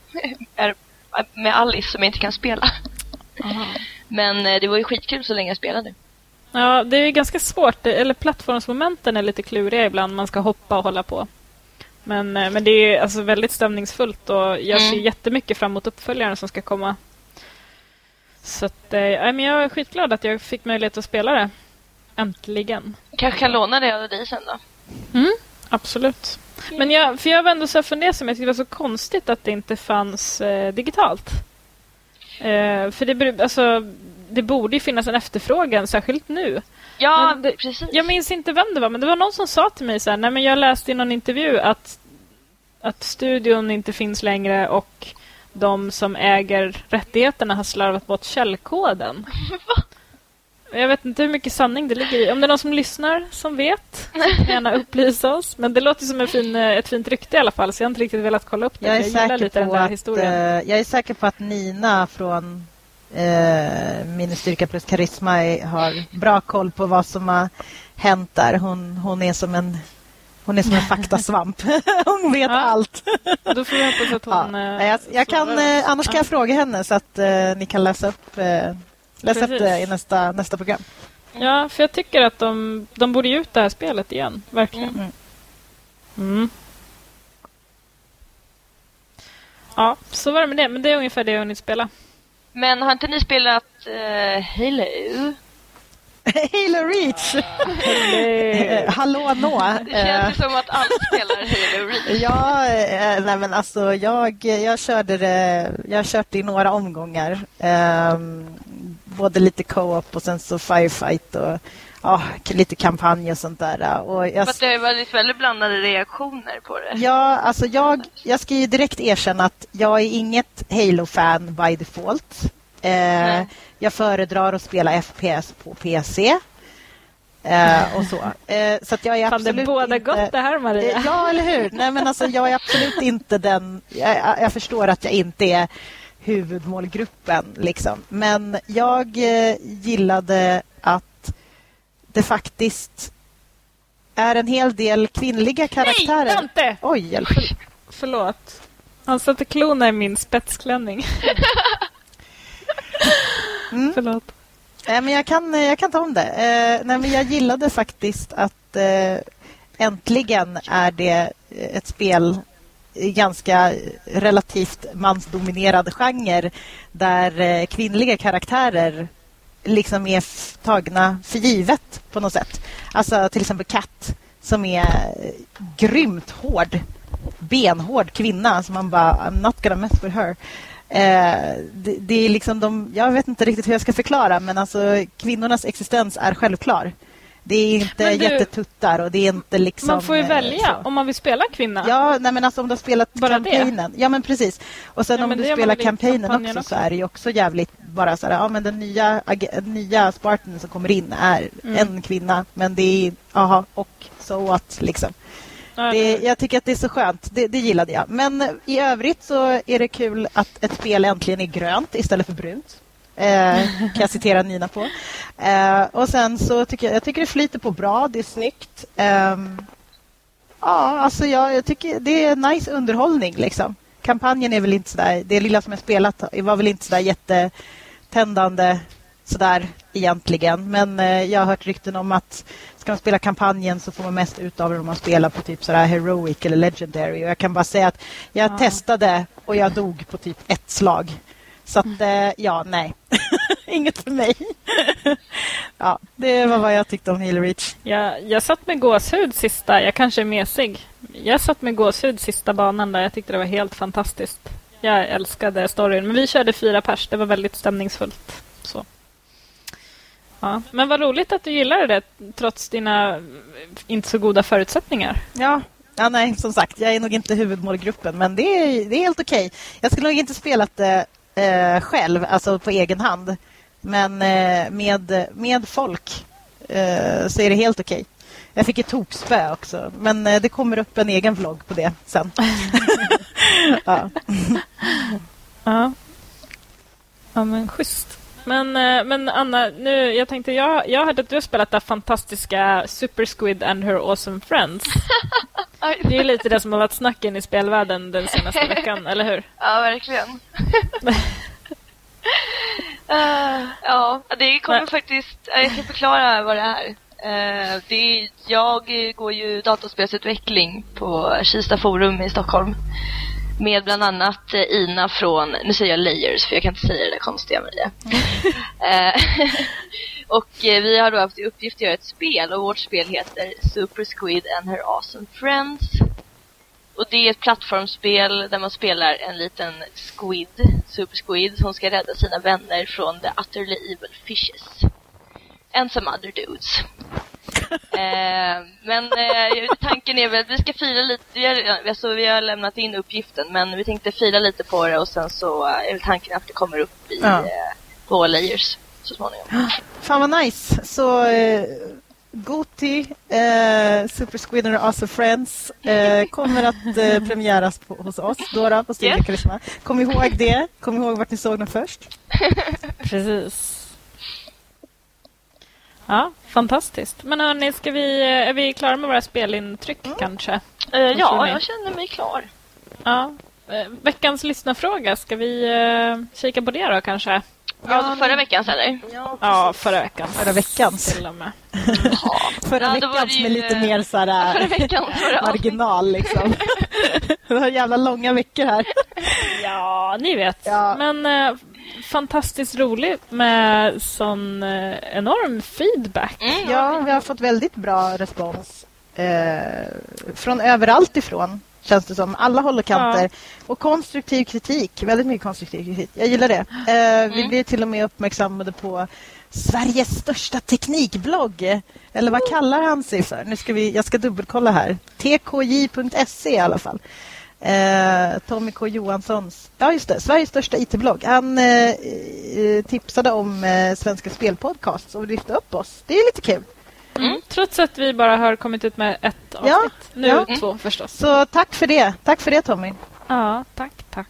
<laughs> med Alice som jag inte kan spela. Men eh, det var ju skitkul så länge jag spelade. Ja, det är ju ganska svårt. Eller plattformsmomenten är lite kluriga ibland. Man ska hoppa och hålla på. Men, eh, men det är alltså väldigt stämningsfullt och jag ser Mm. jättemycket fram emot uppföljaren som ska komma. Så att, ja, men jag är skitglad att jag fick möjlighet att spela det. Äntligen. Kanske kan låna det av dig sen då. Mm, absolut. Men jag, för jag var ändå så fundersam. Jag tyckte det var så konstigt att det inte fanns eh, digitalt. Eh, för det, alltså, det borde ju finnas en efterfrågan, särskilt nu. Ja, det- precis. Jag minns inte vem det var, men det var någon som sa till mig så här, nej men jag läste i någon intervju att, att studion inte finns längre och de som äger rättigheterna har slarvat bort källkoden. <laughs> Jag vet inte hur mycket sanning det ligger i. Om det är någon som lyssnar som vet, gärna upplysa oss. Men det låter som en fin, eh, ett fint rykte i alla fall, så jag har inte riktigt velat kolla upp det. Jag är, Jag, säker lite den på där att, historien. eh, jag är säker på att Nina från eh, Minnesstyrka plus karisma har bra koll på vad som har hänt där. Hon, hon är som en hon är som en faktasvamp. <laughs> hon vet Ja. allt. Då får vi hoppas att Ja. hon... eh, Jag, jag kan, annars kan jag fråga henne så att eh, ni kan läsa upp, eh, läsa upp Precis. det i nästa, nästa program. Ja, för jag tycker att de, de borde ge ut det här spelet igen. Verkligen. Mm. Mm. Ja, så var det med det. Men det är ungefär det jag har hunnit spela. Men har inte ni spelat uh, Halo? <laughs> Halo Reach! Eh, <laughs> Hallå nå! Det känns ju som att alla spelar Halo Reach. <laughs> Ja, eh, nej men alltså jag, jag körde det, jag har kört det i några omgångar. Ehm, både lite co-op och sen så firefight och ja, lite kampanj och sånt där. Och jag, det har varit väldigt blandade reaktioner på det. ja, alltså jag, jag ska ju direkt erkänna att jag är inget Halo-fan by default. Eh, Nej. Jag föredrar att spela FPS på PC. Eh, och så. Eh, så att jag är Fan, det absolut båda inte... gott det här, Maria. Eh, Ja, eller hur? Nej, men alltså, jag är absolut inte den... Jag, jag förstår att jag inte är huvudmålgruppen. Liksom. Men jag eh, gillade att det faktiskt är en hel del kvinnliga karaktärer. Nej, Dante! Oj, hjälp. Förlåt. Han satte klorna i min spetsklänning. <laughs> Mm. Förlåt. Eh, men jag, kan, jag kan ta om det. Eh, nej, men jag gillade faktiskt att eh, äntligen är det ett spel i ganska relativt mansdominerad genre där eh, kvinnliga karaktärer liksom är tagna för givet på något sätt. Alltså till exempel Kat som är eh, grymt hård, benhård kvinna som man bara I'm not gonna mess with her. Eh, det, det är liksom de, jag vet inte riktigt hur jag ska förklara men alltså kvinnornas existens är självklar. Det är inte du- jättetuttar och det är inte liksom... Man får ju eh, välja så. om man vill spela kvinna. Ja, nej, men alltså om du har spelat Bara det? kampanjen. Ja, men precis. Och sen Ja, om du det spelar kampanjen också, kampanjen så också. är det ju också jävligt bara så här, ja men den nya, nya Spartan som kommer in är Mm. en kvinna, men det är, aha, och so what, liksom. Det, jag tycker att det är så skönt, det, det gillade jag. Men i övrigt så är det kul att ett spel äntligen är grönt istället för brunt. Eh, kan jag citera Nina på. Eh, och sen så tycker jag, jag tycker det flyter på bra, det är snyggt. Ehm, ja, alltså jag, jag tycker det är nice underhållning liksom. Kampanjen är väl inte sådär, det lilla som jag spelat var väl inte sådär jättetändande sådär egentligen. Men eh, jag har hört rykten om att ska man spela kampanjen så får man mest ut av det om man spelar på typ sådär heroic eller legendary. Och jag kan bara säga att jag Ja. testade och jag dog på typ ett slag. Så att eh, ja, nej. <laughs> Inget för mig. <laughs> ja, det var vad jag tyckte om Halo Reach. Jag, jag satt med gåshud sista, jag kanske är mesig. Jag satt med gåshud sista banan där jag tyckte det var helt fantastiskt. Jag älskade storyn, men vi körde fyra pers, det var väldigt stämningsfullt. Ja. Men vad roligt att du gillade det trots dina inte så goda förutsättningar. Ja. Ja, nej, som sagt, jag är nog inte huvudmålgruppen, men det är, det är helt okej. Jag skulle nog inte spelat det eh, själv, alltså på egen hand. Men eh, med, med folk eh, så är det helt okej. Jag fick ett tokspö också, men eh, det kommer upp en egen vlogg på det sen. <laughs> ja. Ja. Ja, men schysst. Men, eh, men Anna, nu, jag tänkte, jag, jag hörde att du har spelat det fantastiska Super Squid and her awesome friends. <laughs> Det är ju lite det som har varit snacken i spelvärlden den senaste veckan, eller hur? <laughs> Ja, verkligen. <laughs> Eh, ja, det kommer Men- faktiskt... eh, Jag ska förklara vad det är. Eh, det är jag går ju datorspelsutveckling på Kista Forum i Stockholm. Med bland annat Ina från, nu säger jag Layers för jag kan inte säga det där konstiga med det. Eh, <laughs> och eh, vi har då haft i uppgift att göra ett spel och vårt spel heter Super Squid and her awesome friends. Och det är ett plattformsspel där man spelar en liten squid, super squid, som ska rädda sina vänner från the utterly evil fishes. And some other dudes. <laughs> eh, men eh, tanken är väl att vi ska fira lite, vi har, alltså, vi har lämnat in uppgiften men vi tänkte fira lite på det och sen så eh, är väl tanken att det kommer upp i, Ja. eh, på layers så småningom. <gasps> Fan vad nice. Så eh, Goti, eh, Super Squid and Awesome Friends eh, kommer att eh, <laughs> premiäras på, hos oss då, då på Studio Yes. Karisma. Kom ihåg det. Kom ihåg vart ni såg den först. <laughs> Precis. Ja, fantastiskt. Men hörni, ska vi, eh, är vi klara med våra spelintryck kanske? Eh, ja, jag känner mig klar. Ja. Eh, Veckans lyssnarfråga, ska vi eh, kika på det då kanske? Ja, alltså förra veckans eller? Ja, förra veckan. Förra veckans. Till och med. <laughs> Förra Ja, då var veckans med ju, lite eh, mer så här, Förra veckans förra marginal liksom. <laughs> det var jävla långa veckor här. Ja, ni vet. Ja. Men eh, fantastiskt roligt med sån eh, enorm feedback. Mm, Ja, vi har fått väldigt bra respons eh, från överallt ifrån. Känns det som. Alla håll och kanter. Och konstruktiv kritik. Väldigt mycket konstruktiv kritik. Jag gillar det. Eh, Vi blir till och med uppmärksammade på Sveriges största teknikblogg. Eller vad kallar han sig för? Nu ska vi, jag ska dubbelkolla här. tkj.se i alla fall. Eh, Tommy K Johanssons, ja just det, Sveriges största IT-blogg. Han eh, eh, tipsade om eh, Svenska Spelpodcast och lyfte upp oss. Det är lite kul. Mm. Trots att vi bara har kommit ut med ett avsnitt. Ja, nu ja. två förstås. Så tack för det. Tack för det Tommy. Ja, tack, tack.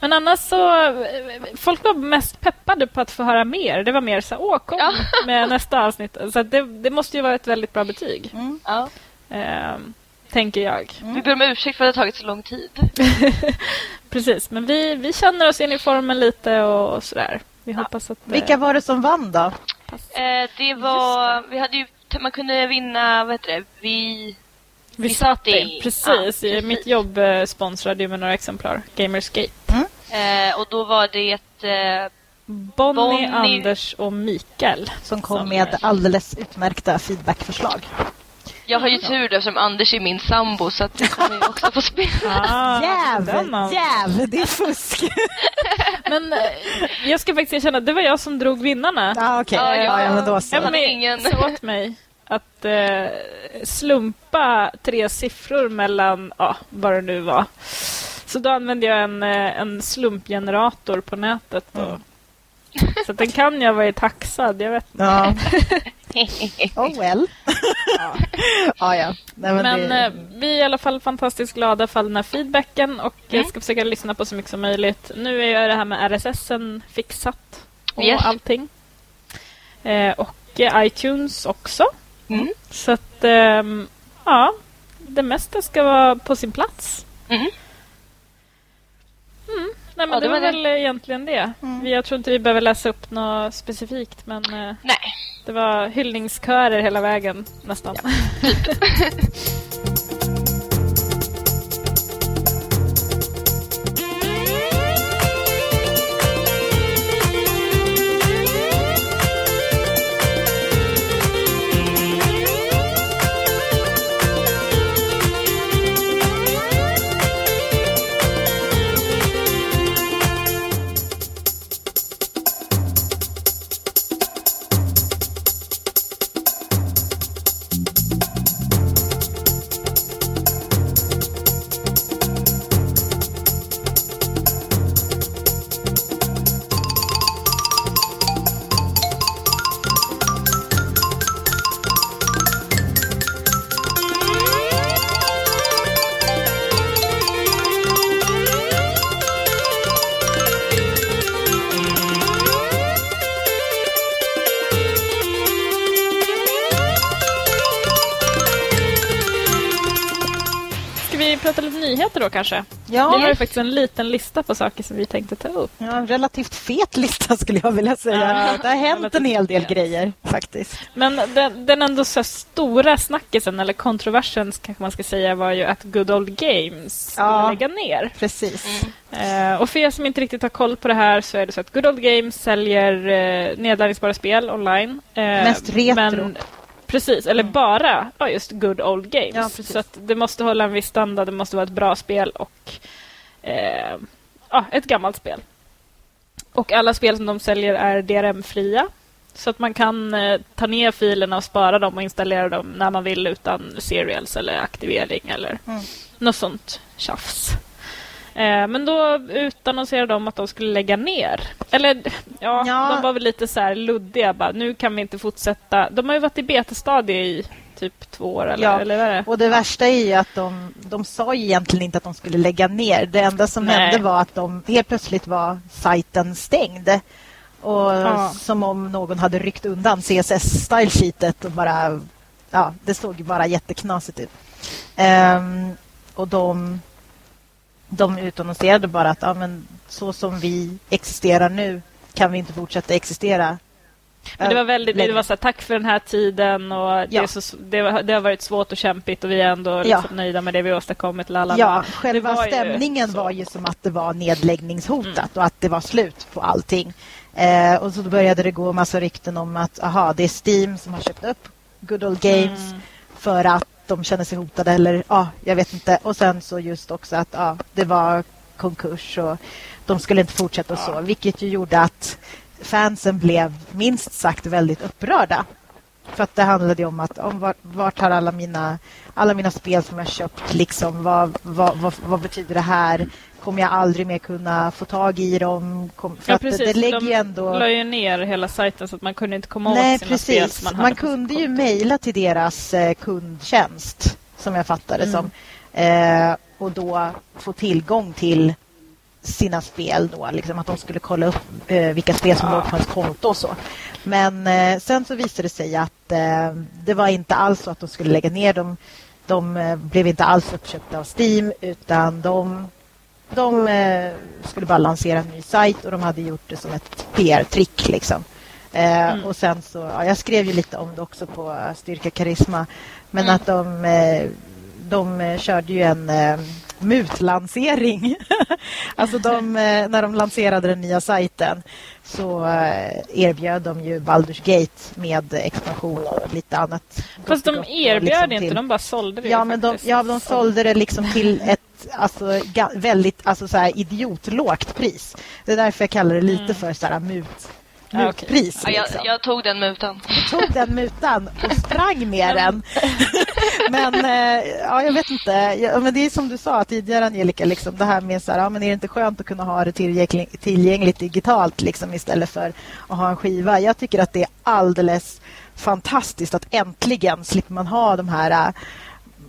Men annars så, eh, folk var mest peppade på att få höra mer. Det var mer så åh kom Ja. med nästa avsnitt. Så det, det måste ju vara ett väldigt bra betyg, Mm. Ja. eh, tänker jag. Vi ber om ursäkt för att det har tagit så lång tid. <laughs> Precis, men vi, vi känner oss in i formen lite och, och sådär. Vi hoppas att... eh, Vilka var det som vann då? Eh, det var... Vi hade ju... Man kunde vinna, vad heter det? Vi... vi vi satt det. i- Precis, ja, precis. mitt jobb eh, sponsrade ju med några exemplar. Gamersgate. Eh, och då var det ett... Eh, Bonnie, Bonnie- Anders och Mikael. Som kom Som med är- alldeles utmärkta feedbackförslag. Jag har ju tur eftersom Anders är min sambo så att jag kommer ju också få spela. <laughs> Ah, Jäv! Jäv! Det är fusk! <laughs> Men eh, jag ska faktiskt erkänna, det var jag som drog vinnarna. Ja, okej. Ja, Ja, ja. men då så. Men Ingen- sa åt mig att eh, slumpa tre siffror mellan, ja, vad det nu var. Så då använde jag en, eh, en slumpgenerator på nätet. Och, Mm. <laughs> Så den kan jag vara taxad, jag vet inte. Ja. <laughs> Oh well. ja, ja. Nej, men Men det... eh, vi är i alla fall fantastiskt glada för all den här feedbacken och Mm. ska försöka lyssna på så mycket som möjligt. Nu är ju det här med RSSen fixat och Yes. allting. Eh, och eh, iTunes också. Mm. Så att, ehm, ja, det mesta ska vara på sin plats. Mm. Nej, men Ja, det, det var det. väl egentligen det. Mm. Vi, jag tror inte vi behöver läsa upp något specifikt, men eh, Nej. det var hyllningskörer hela vägen nästan. Ska <laughs> då kanske? ja, Vi har ju faktiskt en liten lista på saker som vi tänkte ta upp. ja, en relativt fet lista skulle jag vilja säga. Ja, det har hänt en hel del grejer faktiskt. Men den, den ändå så stora snackisen, eller kontroversen kanske man ska säga, var ju att Good Old Games skulle Ja. lägga ner. Precis. Mm. Eh, och för er som inte riktigt har koll på det här så är det så att Good Old Games säljer eh, nedladdningsbara spel online. Eh, Mest retro. Men, precis, eller bara ja, just Good Old Games. Ja, så att det måste hålla en viss standard, det måste vara ett bra spel och eh, ja, ett gammalt spel. Och alla spel som de säljer är DRM-fria. Så att man kan eh, ta ner filerna och spara dem och installera dem när man vill utan serials eller aktivering eller Mm. något sånt tjafs. Eh, men då utannonserade de att de skulle lägga ner. Eller ja, Ja. de var väl lite så här luddiga. Bara, nu kan vi inte fortsätta. De har ju varit i betastadie i typ två år. Eller, Ja. eller vad är det? Och det värsta är ju att de, de sa ju egentligen inte att de skulle lägga ner. Det enda som Nej. hände var att de helt plötsligt var sajten stängd. Och Ja. som om någon hade ryckt undan CSS-stylesheetet och bara... Ja, det såg bara jätteknasigt ut. Ehm, och de, de utannonserade bara att ja, men så som vi existerar nu kan vi inte fortsätta existera. Men det var väldigt, det var så här, tack för den här tiden och det, Ja. är så, det, det har varit svårt och kämpigt och vi är ändå liksom Ja. nöjda med det vi åstadkommit. Lalala. Ja, själva Det var ju stämningen så. var ju som att det var nedläggningshotat och att det var slut på allting. Eh, och så började det gå massa rykten om att aha, det är Steam som har köpt upp Good Old Games Mm. för att de känner sig hotade eller ja, jag vet inte. Och sen så just också att ja, det var konkurs och de skulle inte fortsätta och så, vilket ju gjorde att fansen blev minst sagt väldigt upprörda. För att det handlade om att om vart, vart har alla mina, alla mina spel som jag köpt, liksom, vad, vad, vad, vad betyder det här? Kommer jag aldrig mer kunna få tag i dem? Kom, för Ja, att precis. det, det lägger de ändå... la ju ner hela sajten så att man kunde inte komma Nej, åt sina spel precis. som man, Man, kunde ju mejla till deras eh, kundtjänst, som jag fattade Mm. som. Eh, och då få tillgång till sina spel då, liksom att de skulle kolla upp eh, vilka spel som låg på ens konto och så. Men eh, sen så visade det sig att eh, det var inte alls så att de skulle lägga ner dem. De eh, blev inte alls uppköpta av Steam utan de, de eh, skulle bara lansera en ny sajt och de hade gjort det som ett PR-trick. Liksom. Eh, mm. Och sen så, ja, jag skrev ju lite om det också på Styrka Karisma. Men mm. att de, eh, de körde ju en mutlansering. <laughs> alltså de, eh, när de lanserade den nya sajten så eh, erbjöd de ju Baldur's Gate med expansion och lite annat. Fast de erbjöd liksom inte, till... de bara sålde det. Ja, men de, ja, de sålde det liksom till <laughs> ett alltså, väldigt alltså, så här, idiotlågt pris. Det är därför jag kallar det lite mm. för så här, mut mutpris. Ja, liksom. jag, jag, tog den mutan. Jag tog den mutan och sprang med den. <laughs> men eh, ja, jag vet inte. Ja, men det är som du sa tidigare Angelica, liksom, det här med så här, ja, men är det inte skönt att kunna ha det tillgängligt, tillgängligt digitalt liksom, istället för att ha en skiva? Jag tycker att det är alldeles fantastiskt att äntligen slipper man ha de här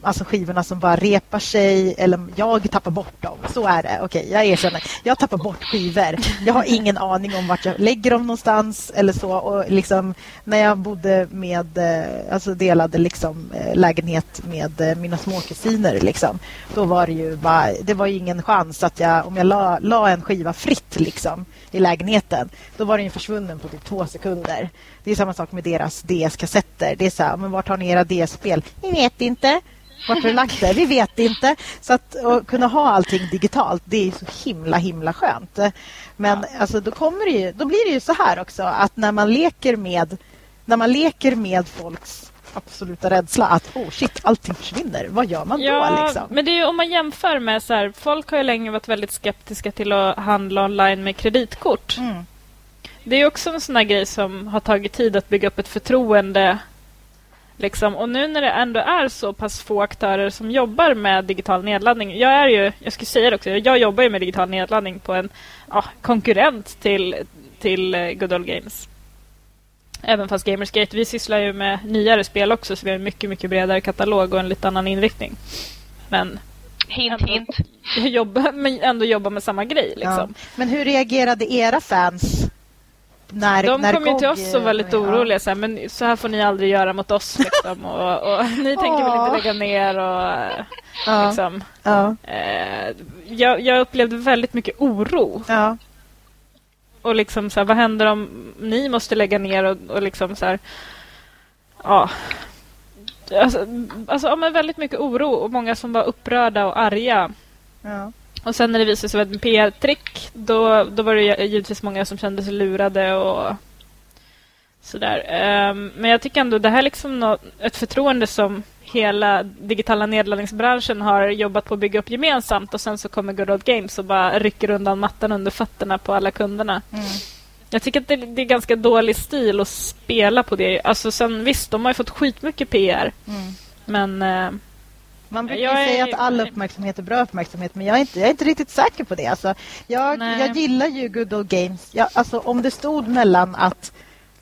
alltså skivorna som bara repar sig eller jag tappar bort dem. Så är det. Okej, okay, jag erkänner. Jag tappar bort skivor. Jag har ingen aning om vart jag lägger dem någonstans eller så. Och liksom, när jag bodde med, eh, alltså delade liksom eh, lägenhet med eh, mina småkusiner liksom, då var det ju bara, det var ju ingen chans att jag, om jag la, la en skiva fritt liksom i lägenheten, då var den försvunnen på typ två sekunder. Det är samma sak med deras DS-kassetter. Det är så här, men vart har ni era DS-spel? Ni vet inte. Vart har du lagt det? Vi vet inte. Så att kunna ha allting digitalt, det är så himla, himla skönt. Men ja. alltså, då, kommer det ju, då blir det ju så här också att när man leker med, när man leker med folks absoluta rädsla att oh shit, allting försvinner. Vad gör man ja, då? Liksom? Men det är om man jämför med så här, folk har ju länge varit väldigt skeptiska till att handla online med kreditkort. Mm. Det är också en sån grej som har tagit tid att bygga upp ett förtroende Liksom. Och nu när det ändå är så pass få aktörer som jobbar med digital nedladdning. Jag är ju, jag ska säga det också, jag jobbar ju med digital nedladdning på en ja, konkurrent till, till uh, Good Old Games. Även fast Gamersgate, vi sysslar ju med nyare spel också så vi har en mycket, mycket bredare katalog och en lite annan inriktning. Men Hint, ändå, hint. <laughs> Jobba, men ändå jobba med samma grej. Liksom. Ja. Men hur reagerade era fans när, de när kom ju till oss och var lite oroliga. Så här, men så här får ni aldrig göra mot oss. Liksom, och, och, ni tänker väl inte lägga ner. Och, ja. Liksom, ja. Eh, jag, jag, upplevde väldigt mycket oro. Ja. Och liksom så här, vad händer om ni måste lägga ner? Och, och liksom så här, ja. Alltså, alltså ja, väldigt mycket oro och många som var upprörda och arga. Ja. Och sen när det visade sig vara ett PR-trick då, då var det givetvis många som kände sig lurade och sådär. Um, men jag tycker ändå det här är liksom något, ett förtroende som hela digitala nedladdningsbranschen har jobbat på att bygga upp gemensamt och sen så kommer Good Old Games och bara rycker undan mattan under fötterna på alla kunderna. Mm. Jag tycker att det, det, är ganska dålig stil att spela på det. Alltså sen visst, de har ju fått skitmycket PR. Mm. Men uh, man brukar jag säga att all uppmärksamhet är bra uppmärksamhet men jag är inte, jag är inte riktigt säker på det. Alltså, jag, jag gillar ju Good Old Games. Jag, alltså, om det stod mellan att,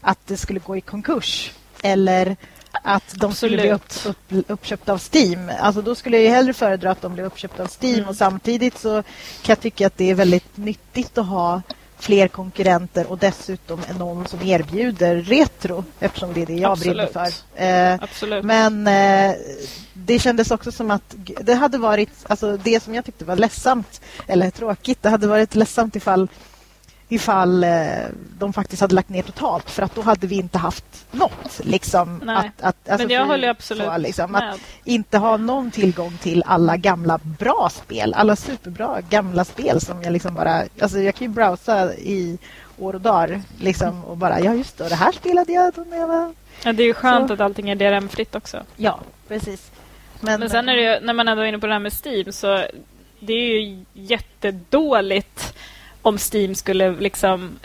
att det skulle gå i konkurs eller att de Absolut. skulle bli upp, upp, uppköpta av Steam. Alltså då skulle jag hellre föredra att de blev uppköpta av Steam mm. och samtidigt så kan jag tycka att det är väldigt nyttigt att ha fler konkurrenter och dessutom någon som erbjuder retro eftersom det är det jag Absolut. brinner för. Eh, Absolut. Men eh, det kändes också som att det hade varit, alltså det som jag tyckte var ledsamt eller tråkigt, det hade varit ledsamt ifall ifall eh, de faktiskt hade lagt ner totalt för att då hade vi inte haft något. Liksom, Nej. Att, att, alltså, Men jag håller absolut så, liksom, Att inte ha någon tillgång till alla gamla bra spel. Alla superbra gamla spel som jag liksom bara... Alltså jag kan ju browsa i år och dagar liksom, och bara, ja just det, det här spelade jag då när jag var... Ja, det är ju skönt så. att allting är DRM-fritt också. Ja, precis. Men, Men sen är det ju, när man ändå är inne på det här med Steam så det är ju jättedåligt om Steam skulle liksom...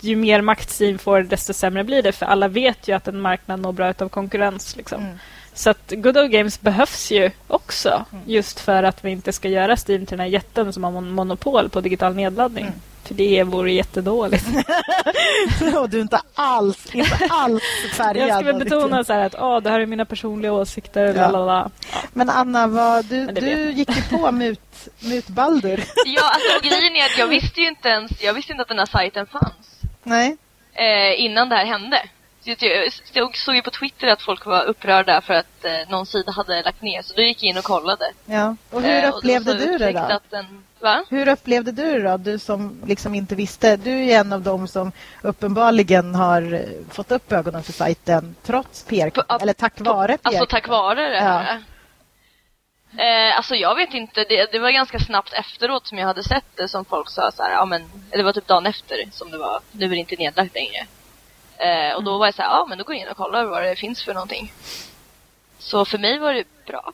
Ju mer makt Steam får, desto sämre blir det. För alla vet ju att en marknad mår bra av konkurrens. Liksom. Mm. Så att Good Old Games behövs ju också. Mm. Just för att vi inte ska göra Steam till den här jätten som har monopol på digital nedladdning. Mm. För det vore jättedåligt. <laughs> och du är inte alls, inte alls färgad. Jag skulle betona så att oh, det här är mina personliga åsikter. Ja. Ja. Men Anna, vad, du, du gick ju på mut, mutbaldur. <laughs> ja, alltså grejen är att jag visste ju inte ens jag visste inte att den här sajten fanns. Nej. Eh, innan det här hände. Jag såg ju på Twitter att folk var upprörda för att eh, någon sida hade lagt ner. Så då gick jag in och kollade. Ja. Och hur eh, upplevde och du det då? Den? Hur upplevde du det då? Du som liksom inte visste. Du är en av dem som uppenbarligen har eh, fått upp ögonen för sajten trots PR. På, eller tack vare PR. Alltså tack vare det här. Ja. Eh, alltså jag vet inte, det, det, var ganska snabbt efteråt som jag hade sett det som folk sa så här, ja men, det var typ dagen efter som det var, nu är det inte nedlagt längre. Eh, och då var jag så här, ja men då går jag in och kollar vad det finns för någonting. Så för mig var det bra.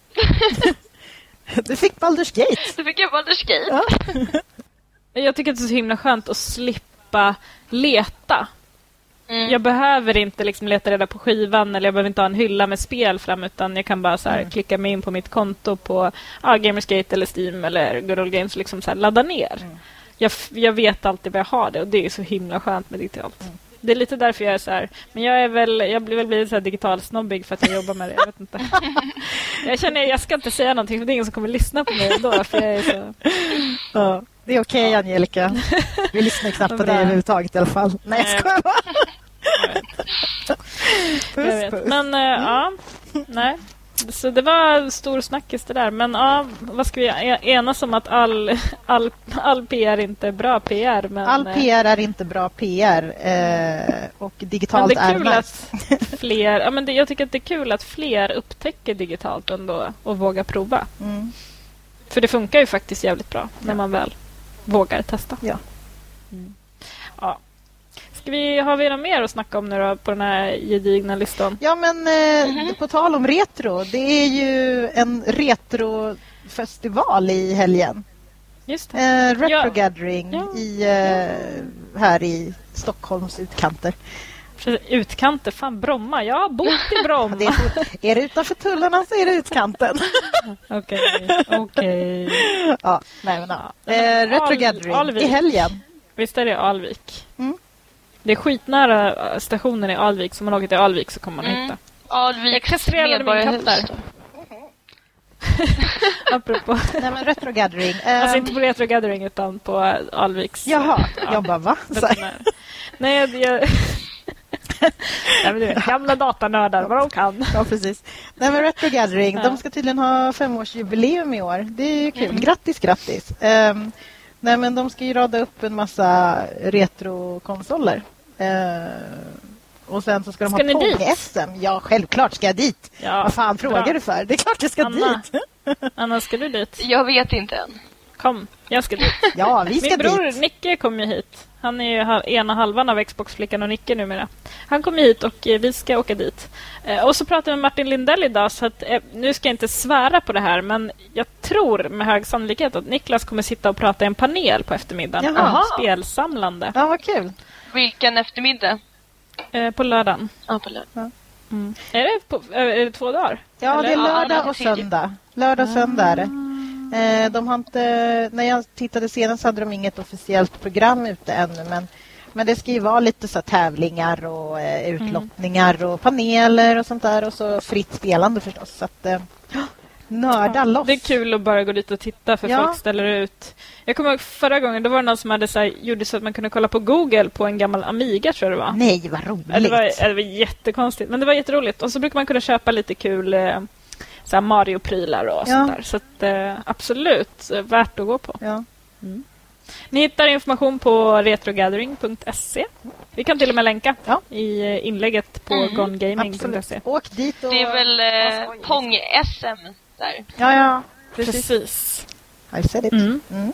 <laughs> du fick Baldur's Gate. Du fick jag Baldur's Gate. Ja. <laughs> jag tycker att det är så himla skönt att slippa leta. Mm. Jag behöver inte liksom leta reda på skivan eller jag behöver inte ha en hylla med spel fram utan jag kan bara så mm. klicka mig in på mitt konto på ja, Gamersgate eller Steam eller Good Old Games och liksom så ladda ner. Mm. Jag, jag vet alltid vad jag har det och det är så himla skönt med digitalt. Mm. Det är lite därför jag är så här. Men jag är väl, jag blir väl blivit så här digital snobbig för att jag jobbar med det. Jag vet inte. <laughs> jag känner jag ska inte säga någonting för det är ingen som kommer lyssna på mig ändå. För jag är så... ja, det är okej okay, Angelica. Vi lyssnar knappt på dig överhuvudtaget i alla fall. Nej, jag skojar bara. puss, puss. Men äh, ja, nej. Så det var stor snackis det där. Men ja, vad ska vi enas om att all, all, all PR inte är bra PR? Men, all eh, PR är inte bra PR eh, och digitalt men det är, kul är att fler, ja, men det, Jag tycker att det är kul att fler upptäcker digitalt ändå och vågar prova. Mm. För det funkar ju faktiskt jävligt bra när man väl vågar testa. Ja. Ska vi, har vi något mer att snacka om nu då, på den här gedigna listan? Ja, men eh, mm -hmm. på tal om retro. Det är ju en retrofestival i helgen. Just det. Eh, retro ja. Gathering ja. I, eh, här i Stockholms utkanter. Utkanter? Fan, Bromma. Jag har bott i <laughs> Bromma. det är, är det utanför tullarna så är det utkanten. <laughs> Okej. Okay. okay. Ja, nej, men, ja. Eh, retro Gathering Alvik. i helgen. Visst är det Alvik? Det är skitnära stationen i Alvik, så om man åker till Alvik så kommer man mm. hitta. Alviks medborgarhus. <laughs> Apropå. Nej, men Retro Gathering. Alltså inte på ehm. Retro Gathering utan på Alviks. Jaha, ja. jag bara va? Nej, jag... jag... <laughs> Nej, men du vet, gamla datanördar, vad de kan. Ja, precis. Nej, men Retro Gathering, ja. de ska tydligen ha femårsjubileum i år. Det är ju kul. Mm. Grattis, grattis. Um, Nej, men de ska ju rada upp en massa retrokonsoler. Eh, och sen så ska de ska ha Pong-SM. Ja, självklart ska jag dit. Ja, Vad fan frågar bra. du för? Det är klart jag ska Anna. dit. <laughs> Anna, ska du dit? Jag vet inte än. Kom, jag ska dit. Ja, vi ska Min bror dit. Nicke kommer hit. Han är ju ena halvan av Xbox-flickan och Nicke numera. Han kommer hit och eh, vi ska åka dit. Eh, och så pratade jag med Martin Lindell idag, så att, eh, nu ska jag inte svära på det här, men jag tror med hög sannolikhet att Niklas kommer sitta och prata i en panel på eftermiddagen Jaha. om spelsamlande. Ja, vad kul. Vilken eftermiddag? på lördagen. Ja, på lördagen. Mm. Är, det på, är det två dagar? Ja, Eller? det är lördag och söndag. Lördag och söndag är det. Eh, de har inte, när jag tittade senast hade de inget officiellt program ute ännu. Men, men det ska ju vara lite så tävlingar och eh, utlottningar mm. och paneler och sånt där. Och så fritt spelande förstås. Så att, eh, <gasps> nörda ja, loss. Det är kul att bara gå dit och titta för ja. folk ställer ut. Jag kommer ihåg förra gången, då var det någon som hade så här, gjorde så att man kunde kolla på Google på en gammal Amiga tror jag det var. Nej, vad roligt. Det var, det var jättekonstigt, men det var jätteroligt. Och så brukar man kunna köpa lite kul så Mario-prylar och ja. sånt där. Så att, eh, absolut, värt att gå på. Ja. Mm. Ni hittar information på retrogathering.se. Vi kan till och med länka ja. i eh, inlägget på mm. gongaming.se. Åk dit och... Det är väl eh, Pong-SM där. Ja, ja. Precis. Precis. I said it. Mm. Mm.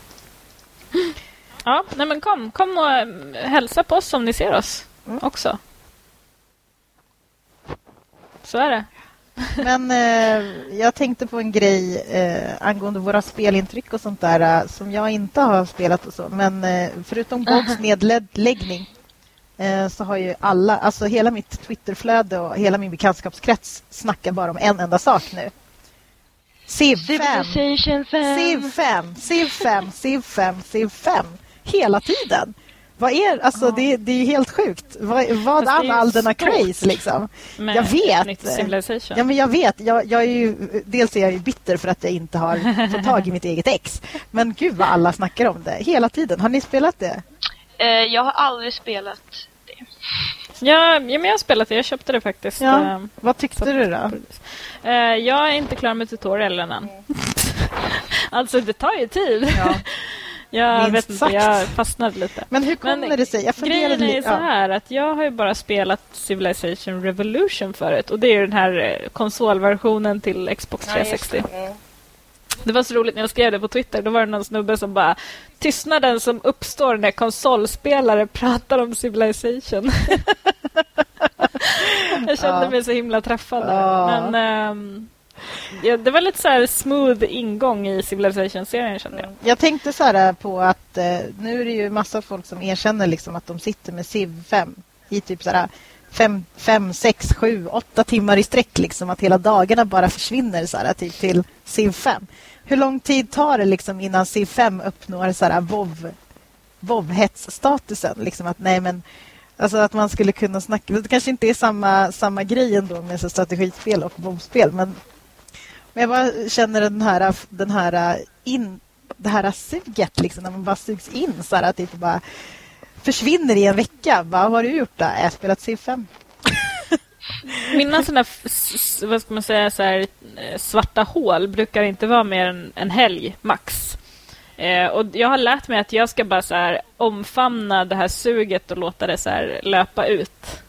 Ja, nej men kom, kom och eh, hälsa på oss om ni ser oss mm. också. Så är det. Men eh, jag tänkte på en grej eh, angående våra spelintryck och sånt där eh, som jag inte har spelat och så. Men eh, förutom Gods nedläggning eh, så har ju alla, alltså hela mitt Twitterflöde och hela min bekantskapskrets snackar bara om en enda sak nu. Civ 5. Civ 5, Civ 5, Civ 5, Civ 5. hela tiden. Vad är, alltså, Ja. det, det är ju helt sjukt. Vad, vad all denna craze liksom? Jag vet. Ja, men jag vet. Jag, jag är ju, dels är jag ju bitter för att jag inte har fått tag i mitt eget ex. Men gud vad alla snackar om det hela tiden. Har ni spelat det? Eh, jag har aldrig spelat det. Ja, ja, men jag har spelat det. Jag köpte det faktiskt. Ja. eh, Vad tyckte Så- du då? Eh, jag är inte klar med tutorialen än. <laughs> alltså, det tar ju tid. Ja. Jag Minst vet inte, sagt. jag fastnade lite. Men hur kommer det sig? Jag Grejen är så ja. här att jag har ju bara spelat Civilization Revolution förut och det är ju den här eh, konsolversionen till Xbox 360. Mm. Det var så roligt när jag skrev det på Twitter. Då var det någon snubbe som bara Tystnaden som uppstår när konsolspelare pratar om Civilization. <laughs> jag kände Ja. mig så himla träffad där. Ja. Men ehm, ja, det var lite så här smooth ingång i Civilization-serien kände jag. Jag tänkte så här på att eh, nu är det ju massa folk som erkänner liksom att de sitter med Civ 5 i typ så här 5, 5, 6, 7, 8 timmar i sträck. Liksom, att hela dagarna bara försvinner så här, typ, till Civ 5. Hur lång tid tar det liksom, innan Civ 5 uppnår så här, WoW, WoW-hetsstatusen Liksom att, nej, men, alltså att man skulle kunna snacka... Det kanske inte är samma, samma grej ändå med så strategispel och bombspel Men, men jag bara känner den här, den här in, det här suget, liksom, när man bara sugs in. Så här, typ bara försvinner i en vecka. Bara, vad har du gjort då? Jag har spelat Civ 5. Mina sådana, vad ska man säga, så här, eh, svarta hål brukar inte vara mer än en helg, max. Eh, och jag har lärt mig att jag ska bara så här, omfamna det här suget och låta det så här, löpa ut.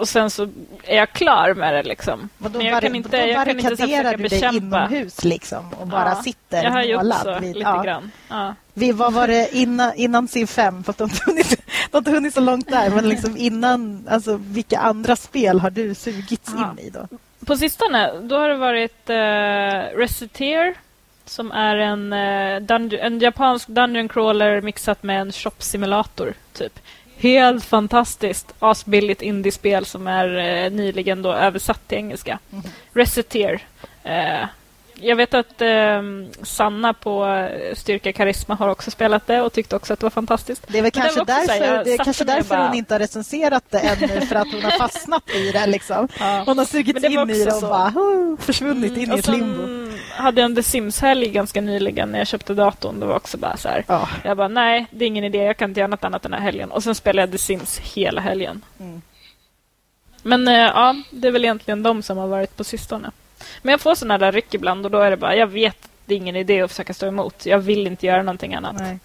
Och sen så är jag klar med det. Liksom. Vadå, Men jag kan inte, jag kan inte så försöka du dig inomhus liksom och bara Ja, sitter Jag har gjort så, vid- lite ja. grann. Ja. Vi, vad var det innan, innan Civ 5? För att de, har hunnit, de har hunnit så långt där. Men liksom innan, alltså, vilka andra spel har du sugits Ja. in i då? På sistone då har det varit uh, Reciteer som är en, eh, dunge- en japansk dungeon crawler mixat med en shop simulator. Typ. Helt fantastiskt, asbilligt indiespel som är eh, nyligen då översatt till engelska. Mhm. Reciteer. Eh, jag vet att eh, Sanna på eh, Styrka Karisma har också spelat det och tyckte också att det var fantastiskt. Det är väl kanske var här, därför, jag det är kanske därför bara- hon inte har recenserat det ännu. För att hon har fastnat i det. Liksom. Ja. Hon har sugits in i det och så. bara oh, försvunnit in i ett limbo. hade jag en The Sims-helg ganska nyligen när jag köpte datorn. Det var också bara så här. Ja. Jag bara, nej, det är ingen idé. Jag kan inte göra något annat den här helgen. Och sen spelade jag The Sims hela helgen. Mm. Men eh, ja, det är väl egentligen de som har varit på sistone. Men jag får såna där ryck ibland och då är det bara, jag vet det är ingen idé att försöka stå emot. Jag vill inte göra någonting annat. Nej.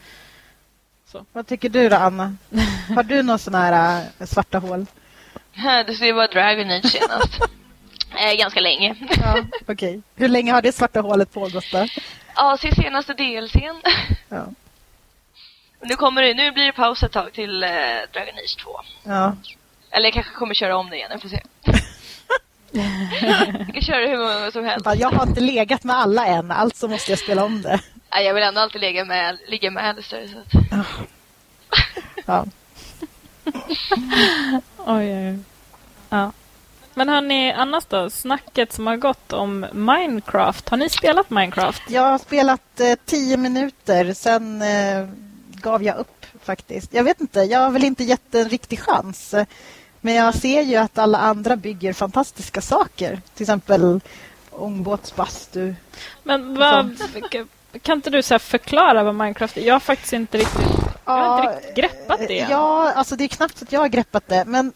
Så. Vad tycker du då, Anna? Har du några såna här äh, svarta hål? Det ser var Dragon Age senast. <laughs> eh, ganska länge. Ja, okej. Hur länge har det svarta hålet pågått då? Ja, se senaste DLCn. Ja. nu, kommer det, nu blir det paus ett tag till eh, Dragon Age 2. Ja. Eller jag kanske kommer köra om det igen, jag får se. Jag kan köra hur många som helst. Jag har inte legat med alla än, alltså måste jag spela om det. Nej, jag vill ändå alltid ligga med, ligga med Alistair. Så att... Ja. <laughs> Oj, oj. Ja. Men hörni, annars då? Snacket som har gått om Minecraft. Har ni spelat Minecraft? Jag har spelat eh, tio minuter, sen eh, gav jag upp faktiskt. Jag vet inte, jag har väl inte gett en riktig chans. Men jag ser ju att alla andra bygger fantastiska saker. Till exempel ångbåtsbastu. Men vad, kan inte du så förklara vad Minecraft är? Jag har faktiskt inte riktigt, jag har inte riktigt greppat det än. Ja, alltså det är knappt att jag har greppat det. Men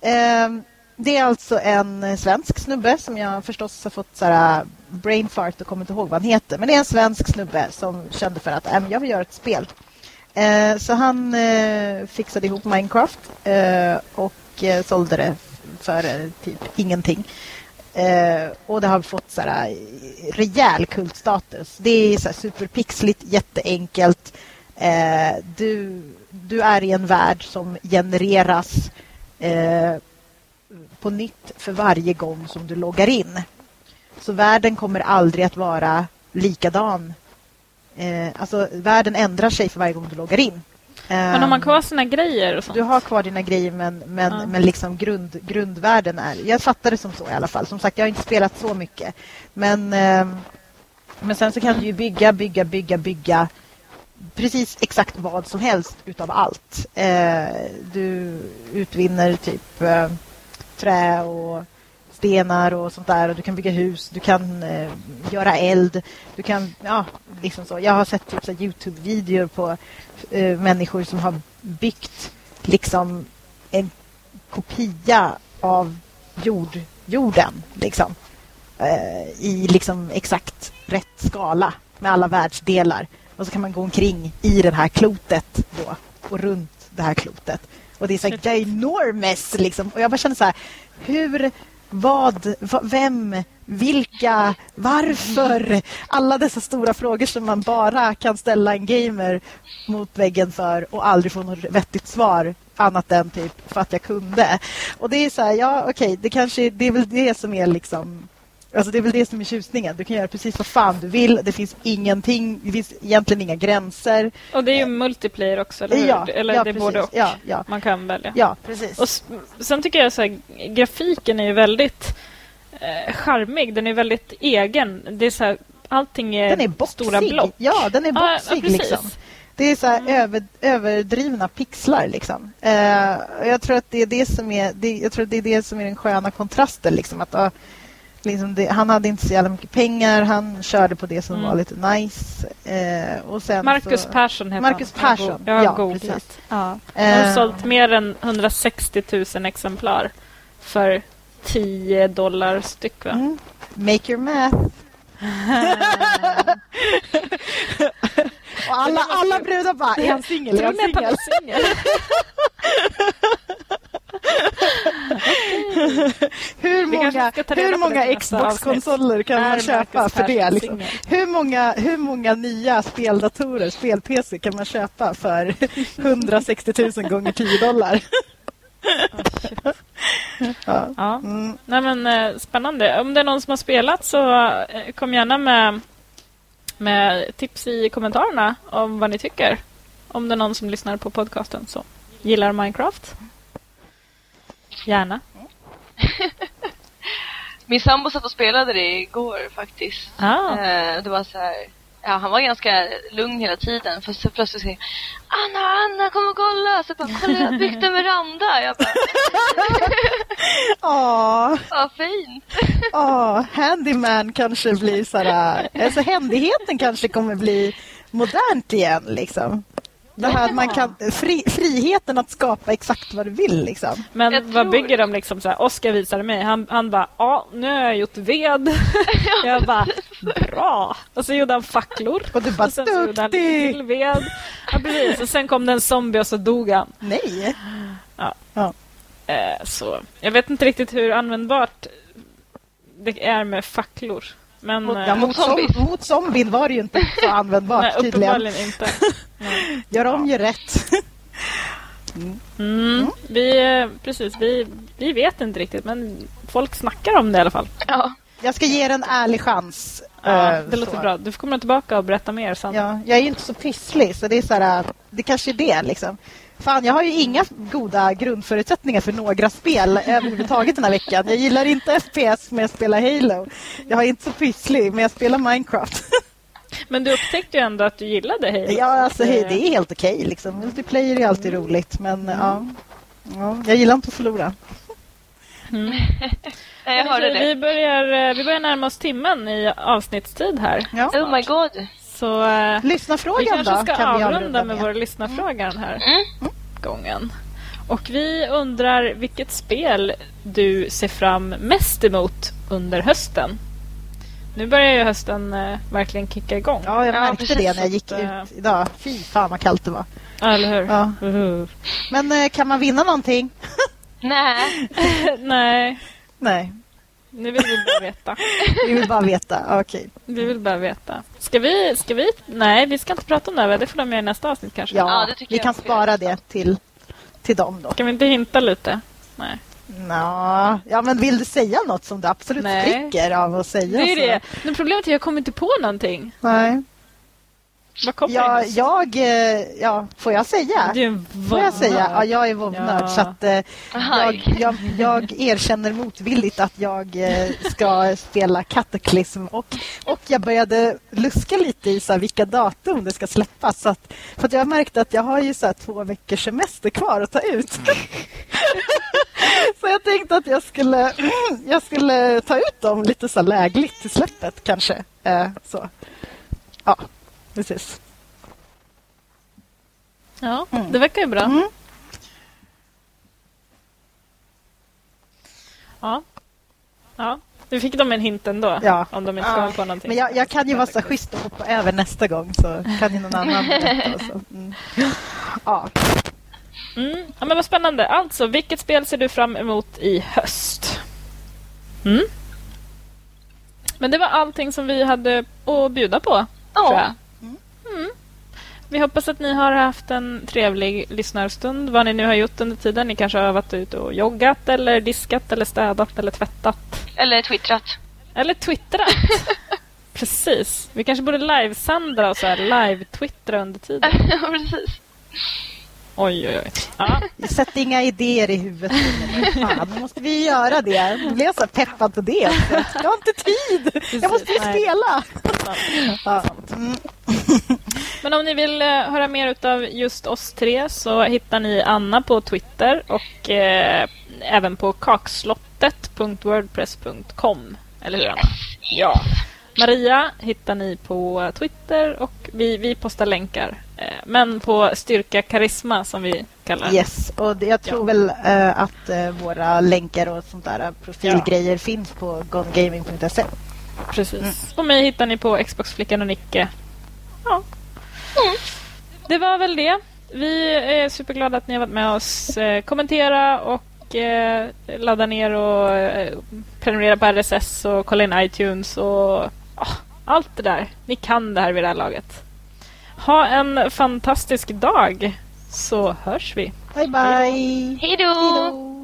ehm, det är alltså en svensk snubbe som jag förstås har fått så här, brain fart och kommer inte ihåg vad han heter. Men det är en svensk snubbe som kände för att äh, jag vill göra ett spel. Eh, så han eh, fixade ihop Minecraft eh, och och eh, sålde det för eh, typ ingenting. Eh, och det har fått så här, rejäl kultstatus. Det är så här, superpixligt, jätteenkelt. Eh, du, du är i en värld som genereras eh, på nytt för varje gång som du loggar in. Så världen kommer aldrig att vara likadan. Eh, alltså världen ändrar sig för varje gång du loggar in. Men har man kvar sina grejer och sånt? Du har kvar dina grejer men, men, Ja. men liksom grund, grundvärden är... Jag fattar det som så i alla fall. Som sagt, jag har inte spelat så mycket. Men, ehm, men sen så kan du ju bygga, bygga, bygga, bygga precis exakt vad som helst utav allt. Eh, du utvinner typ trä och stenar och sånt där och du kan bygga hus, du kan eh, göra eld, du kan, ja, liksom så. Jag har sett typ Youtube-videor på eh, människor som har byggt liksom en kopia av jord, jorden liksom. Eh, i liksom exakt rätt skala med alla världsdelar. Och så kan man gå omkring i det här klotet då och runt det här klotet. Och det är så här <laughs> ginormous liksom. Och jag bara känner så här, hur, vad, vem, vilka, varför? Alla dessa stora frågor som man bara kan ställa en gamer mot väggen för och aldrig få något vettigt svar annat än typ för att jag kunde. Och det är så här, ja okej, okay, det kanske det är väl det som är liksom Alltså det är väl det som är tjusningen. Du kan göra precis vad fan du vill. Det finns ingenting, det finns egentligen inga gränser. Och det är ju multiplayer också, eller hur? Ja, eller ja, det är precis. både och. Ja, ja. Man kan välja. Ja, precis. Och sen tycker jag så här, grafiken är ju väldigt eh, charmig. Den är väldigt egen. Det är så här, allting är, den är boxig. stora block. Ja, den är boxig ja, liksom. Det är så mm. över, överdrivna pixlar. Liksom. Eh, jag tror att det är det som är, det, jag tror att det är det som är den sköna kontrasten. Liksom, att, uh, liksom det, han hade inte så jävla mycket pengar. Han körde på det som mm. var lite nice. Eh, och sen Marcus så, Persson heter Marcus han. Persson. Jag har ja, googlat. Ja. Han Eh. har sålt mer än 160 000 exemplar för 10 dollar styck. Va? Mm. Make your math. <laughs> och alla, alla brudar bara, är han singel? Är han singel? <laughs> <laughs> hur många, hur många Xbox-konsoler kan man köpa för det? Liksom? Hur, många, hur många nya speldatorer, spel-PC kan man köpa för <laughs> 160 000 gånger 10 dollar? <laughs> ja. ja. Mm. Nej, men, eh, spännande. Om det är någon som har spelat så eh, kom gärna med, med tips i kommentarerna om vad ni tycker. Om det är någon som lyssnar på podcasten så gillar Minecraft. Gärna. <laughs> Min sambo satt och spelade det igår faktiskt. Ah. Eh, det var så här, ja, han var ganska lugn hela tiden. För så plötsligt säger Anna, Anna, kom och kolla! Så jag bara, kolla jag har byggt en veranda. Jag bara, Åh. Vad fint. Åh, handyman kanske blir så här, alltså händigheten kanske kommer bli modernt igen liksom. Det här man kan, fri, friheten att skapa exakt vad du vill. Liksom. Men Jag vad tror- bygger de? liksom så här, Oskar visade mig. Han, han bara, ja, nu har jag gjort ved. <laughs> jag bara, bra. Och så gjorde han facklor. Och du bara, och sen så gjorde han till ved. Ja, precis. Och sen kom det en zombie och så dog han. Nej. Eh, så jag vet inte riktigt hur användbart det är med facklor. Men Mot, eh, ja, mot, zombies. <laughs> zom, mot zombien var det ju inte så användbart nej, tydligen. inte. <laughs> Nej. Gör om, gör rätt. <laughs> Mm. Vi, eh, precis, vi, vi vet inte riktigt, men folk snackar om det i alla fall. Ja. Jag ska ge er en ärlig chans. Ja, eh, det låter så. bra. Du får komma tillbaka och berätta mer sen. Ja, jag är ju inte så pysslig, så det är så här, det kanske är det. Liksom. Fan, jag har ju inga goda grundförutsättningar för några spel överhuvudtaget den här veckan. Jag gillar inte FPS, men jag spelar Halo. Jag är inte så pysslig, men jag spelar Minecraft. <laughs> Men du upptäckte ju ändå att du gillade Halo. ja, alltså, det är helt okej. liksom. Multiplayer är alltid roligt, men ja. ja. Jag gillar inte att förlora. Mm. <laughs> Nej, jag hörde vi, det. börjar, eh, vi börjar närma oss timmen i avsnittstid här. Ja. Oh my god. Så eh, vi kanske då? ska kan vi avrunda med med. vår lyssnarfråga den här Mm. gången. Och vi undrar vilket spel du ser fram mest emot under hösten. Nu börjar ju hösten eh, verkligen kicka igång. Ja, jag Ja, märkte precis. det när jag gick ut idag. Fy fan vad kallt det var. Ja, eller hur? Ja. Uhu. Men eh, kan man vinna någonting? Nej. <laughs> Nej, Nej, nu vill vi bara veta. <laughs> vi vill bara veta. Okej. Vi vill bara veta. Ska vi, ska vi... Nej, vi ska inte prata om det här. Det får de göra i nästa avsnitt kanske. Ja, Ja, det tycker vi jag kan ska spara det till, till dem då. Kan vi inte hinta lite? Nej. Nå, ja, men vill du säga något som du absolut Nej. spricker av att säga? Det är så? det. Men problemet är att jag kommer inte på någonting. Nej. Vad kommer Ja, jag, eh, ja, får jag säga? Du är en Får jag säga? Ja, jag är vovnörd. Ja. Så att, eh, jag, jag, jag erkänner motvilligt att jag eh, ska spela Cataclysm. Och, och jag började luska lite i så här, vilka datum det ska släppas. Så att, för att jag har märkt att jag har ju så här, två veckors semester kvar att ta ut. <laughs> så jag tänkte att jag skulle, jag skulle ta ut dem lite så här lägligt till släppet kanske. Eh, så. Ja, precis. Ja, det verkar ju bra. Mm. Ja. ja. Du fick dem en hint ändå, Ja. om de inte Ja. kommer på någonting. Men jag, jag kan ju vara så schysst och hoppa över nästa gång så kan ju någon annan <laughs> berätta. Mm. Ja. Mm. Ja, men vad spännande. Alltså, vilket spel ser du fram emot i höst? Mm. Men det var allting som vi hade att bjuda på, Ja. tror jag. Vi hoppas att ni har haft en trevlig lyssnarstund, vad ni nu har gjort under tiden. Ni kanske har varit ute och joggat, eller diskat, eller städat, eller tvättat. Eller twittrat. Eller twittrat. <laughs> Precis. Vi kanske borde livesända och så här live-twittra under tiden. <laughs> Ja, precis. Oj, oj, oj. Ja. Sätt inga idéer i huvudet. Fan, nu måste vi göra det. Nu blir jag så peppad på det. Jag har inte tid. Jag måste ju spela. Ja. Mm. Men om ni vill eh, höra mer av just oss tre så hittar ni Anna på Twitter och eh, även på kakslottet.wordpress.com. Eller hur, Anna? Ja. Maria hittar ni på Twitter och vi, vi postar länkar. Eh, men på Styrka Karisma som vi kallar. Yes, och jag tror väl eh, att eh, våra länkar och sånt där profilgrejer finns på gonegaming.se. Precis. Och mig hittar ni på Xboxflickan och Nicke. Ja. Det var väl det. Vi är superglada att ni har varit med oss. Kommentera och ladda ner och prenumerera på RSS och kolla in iTunes och ah, allt det där. Ni kan det här vid det här laget. Ha en fantastisk dag så hörs vi. Bye bye! Hej då!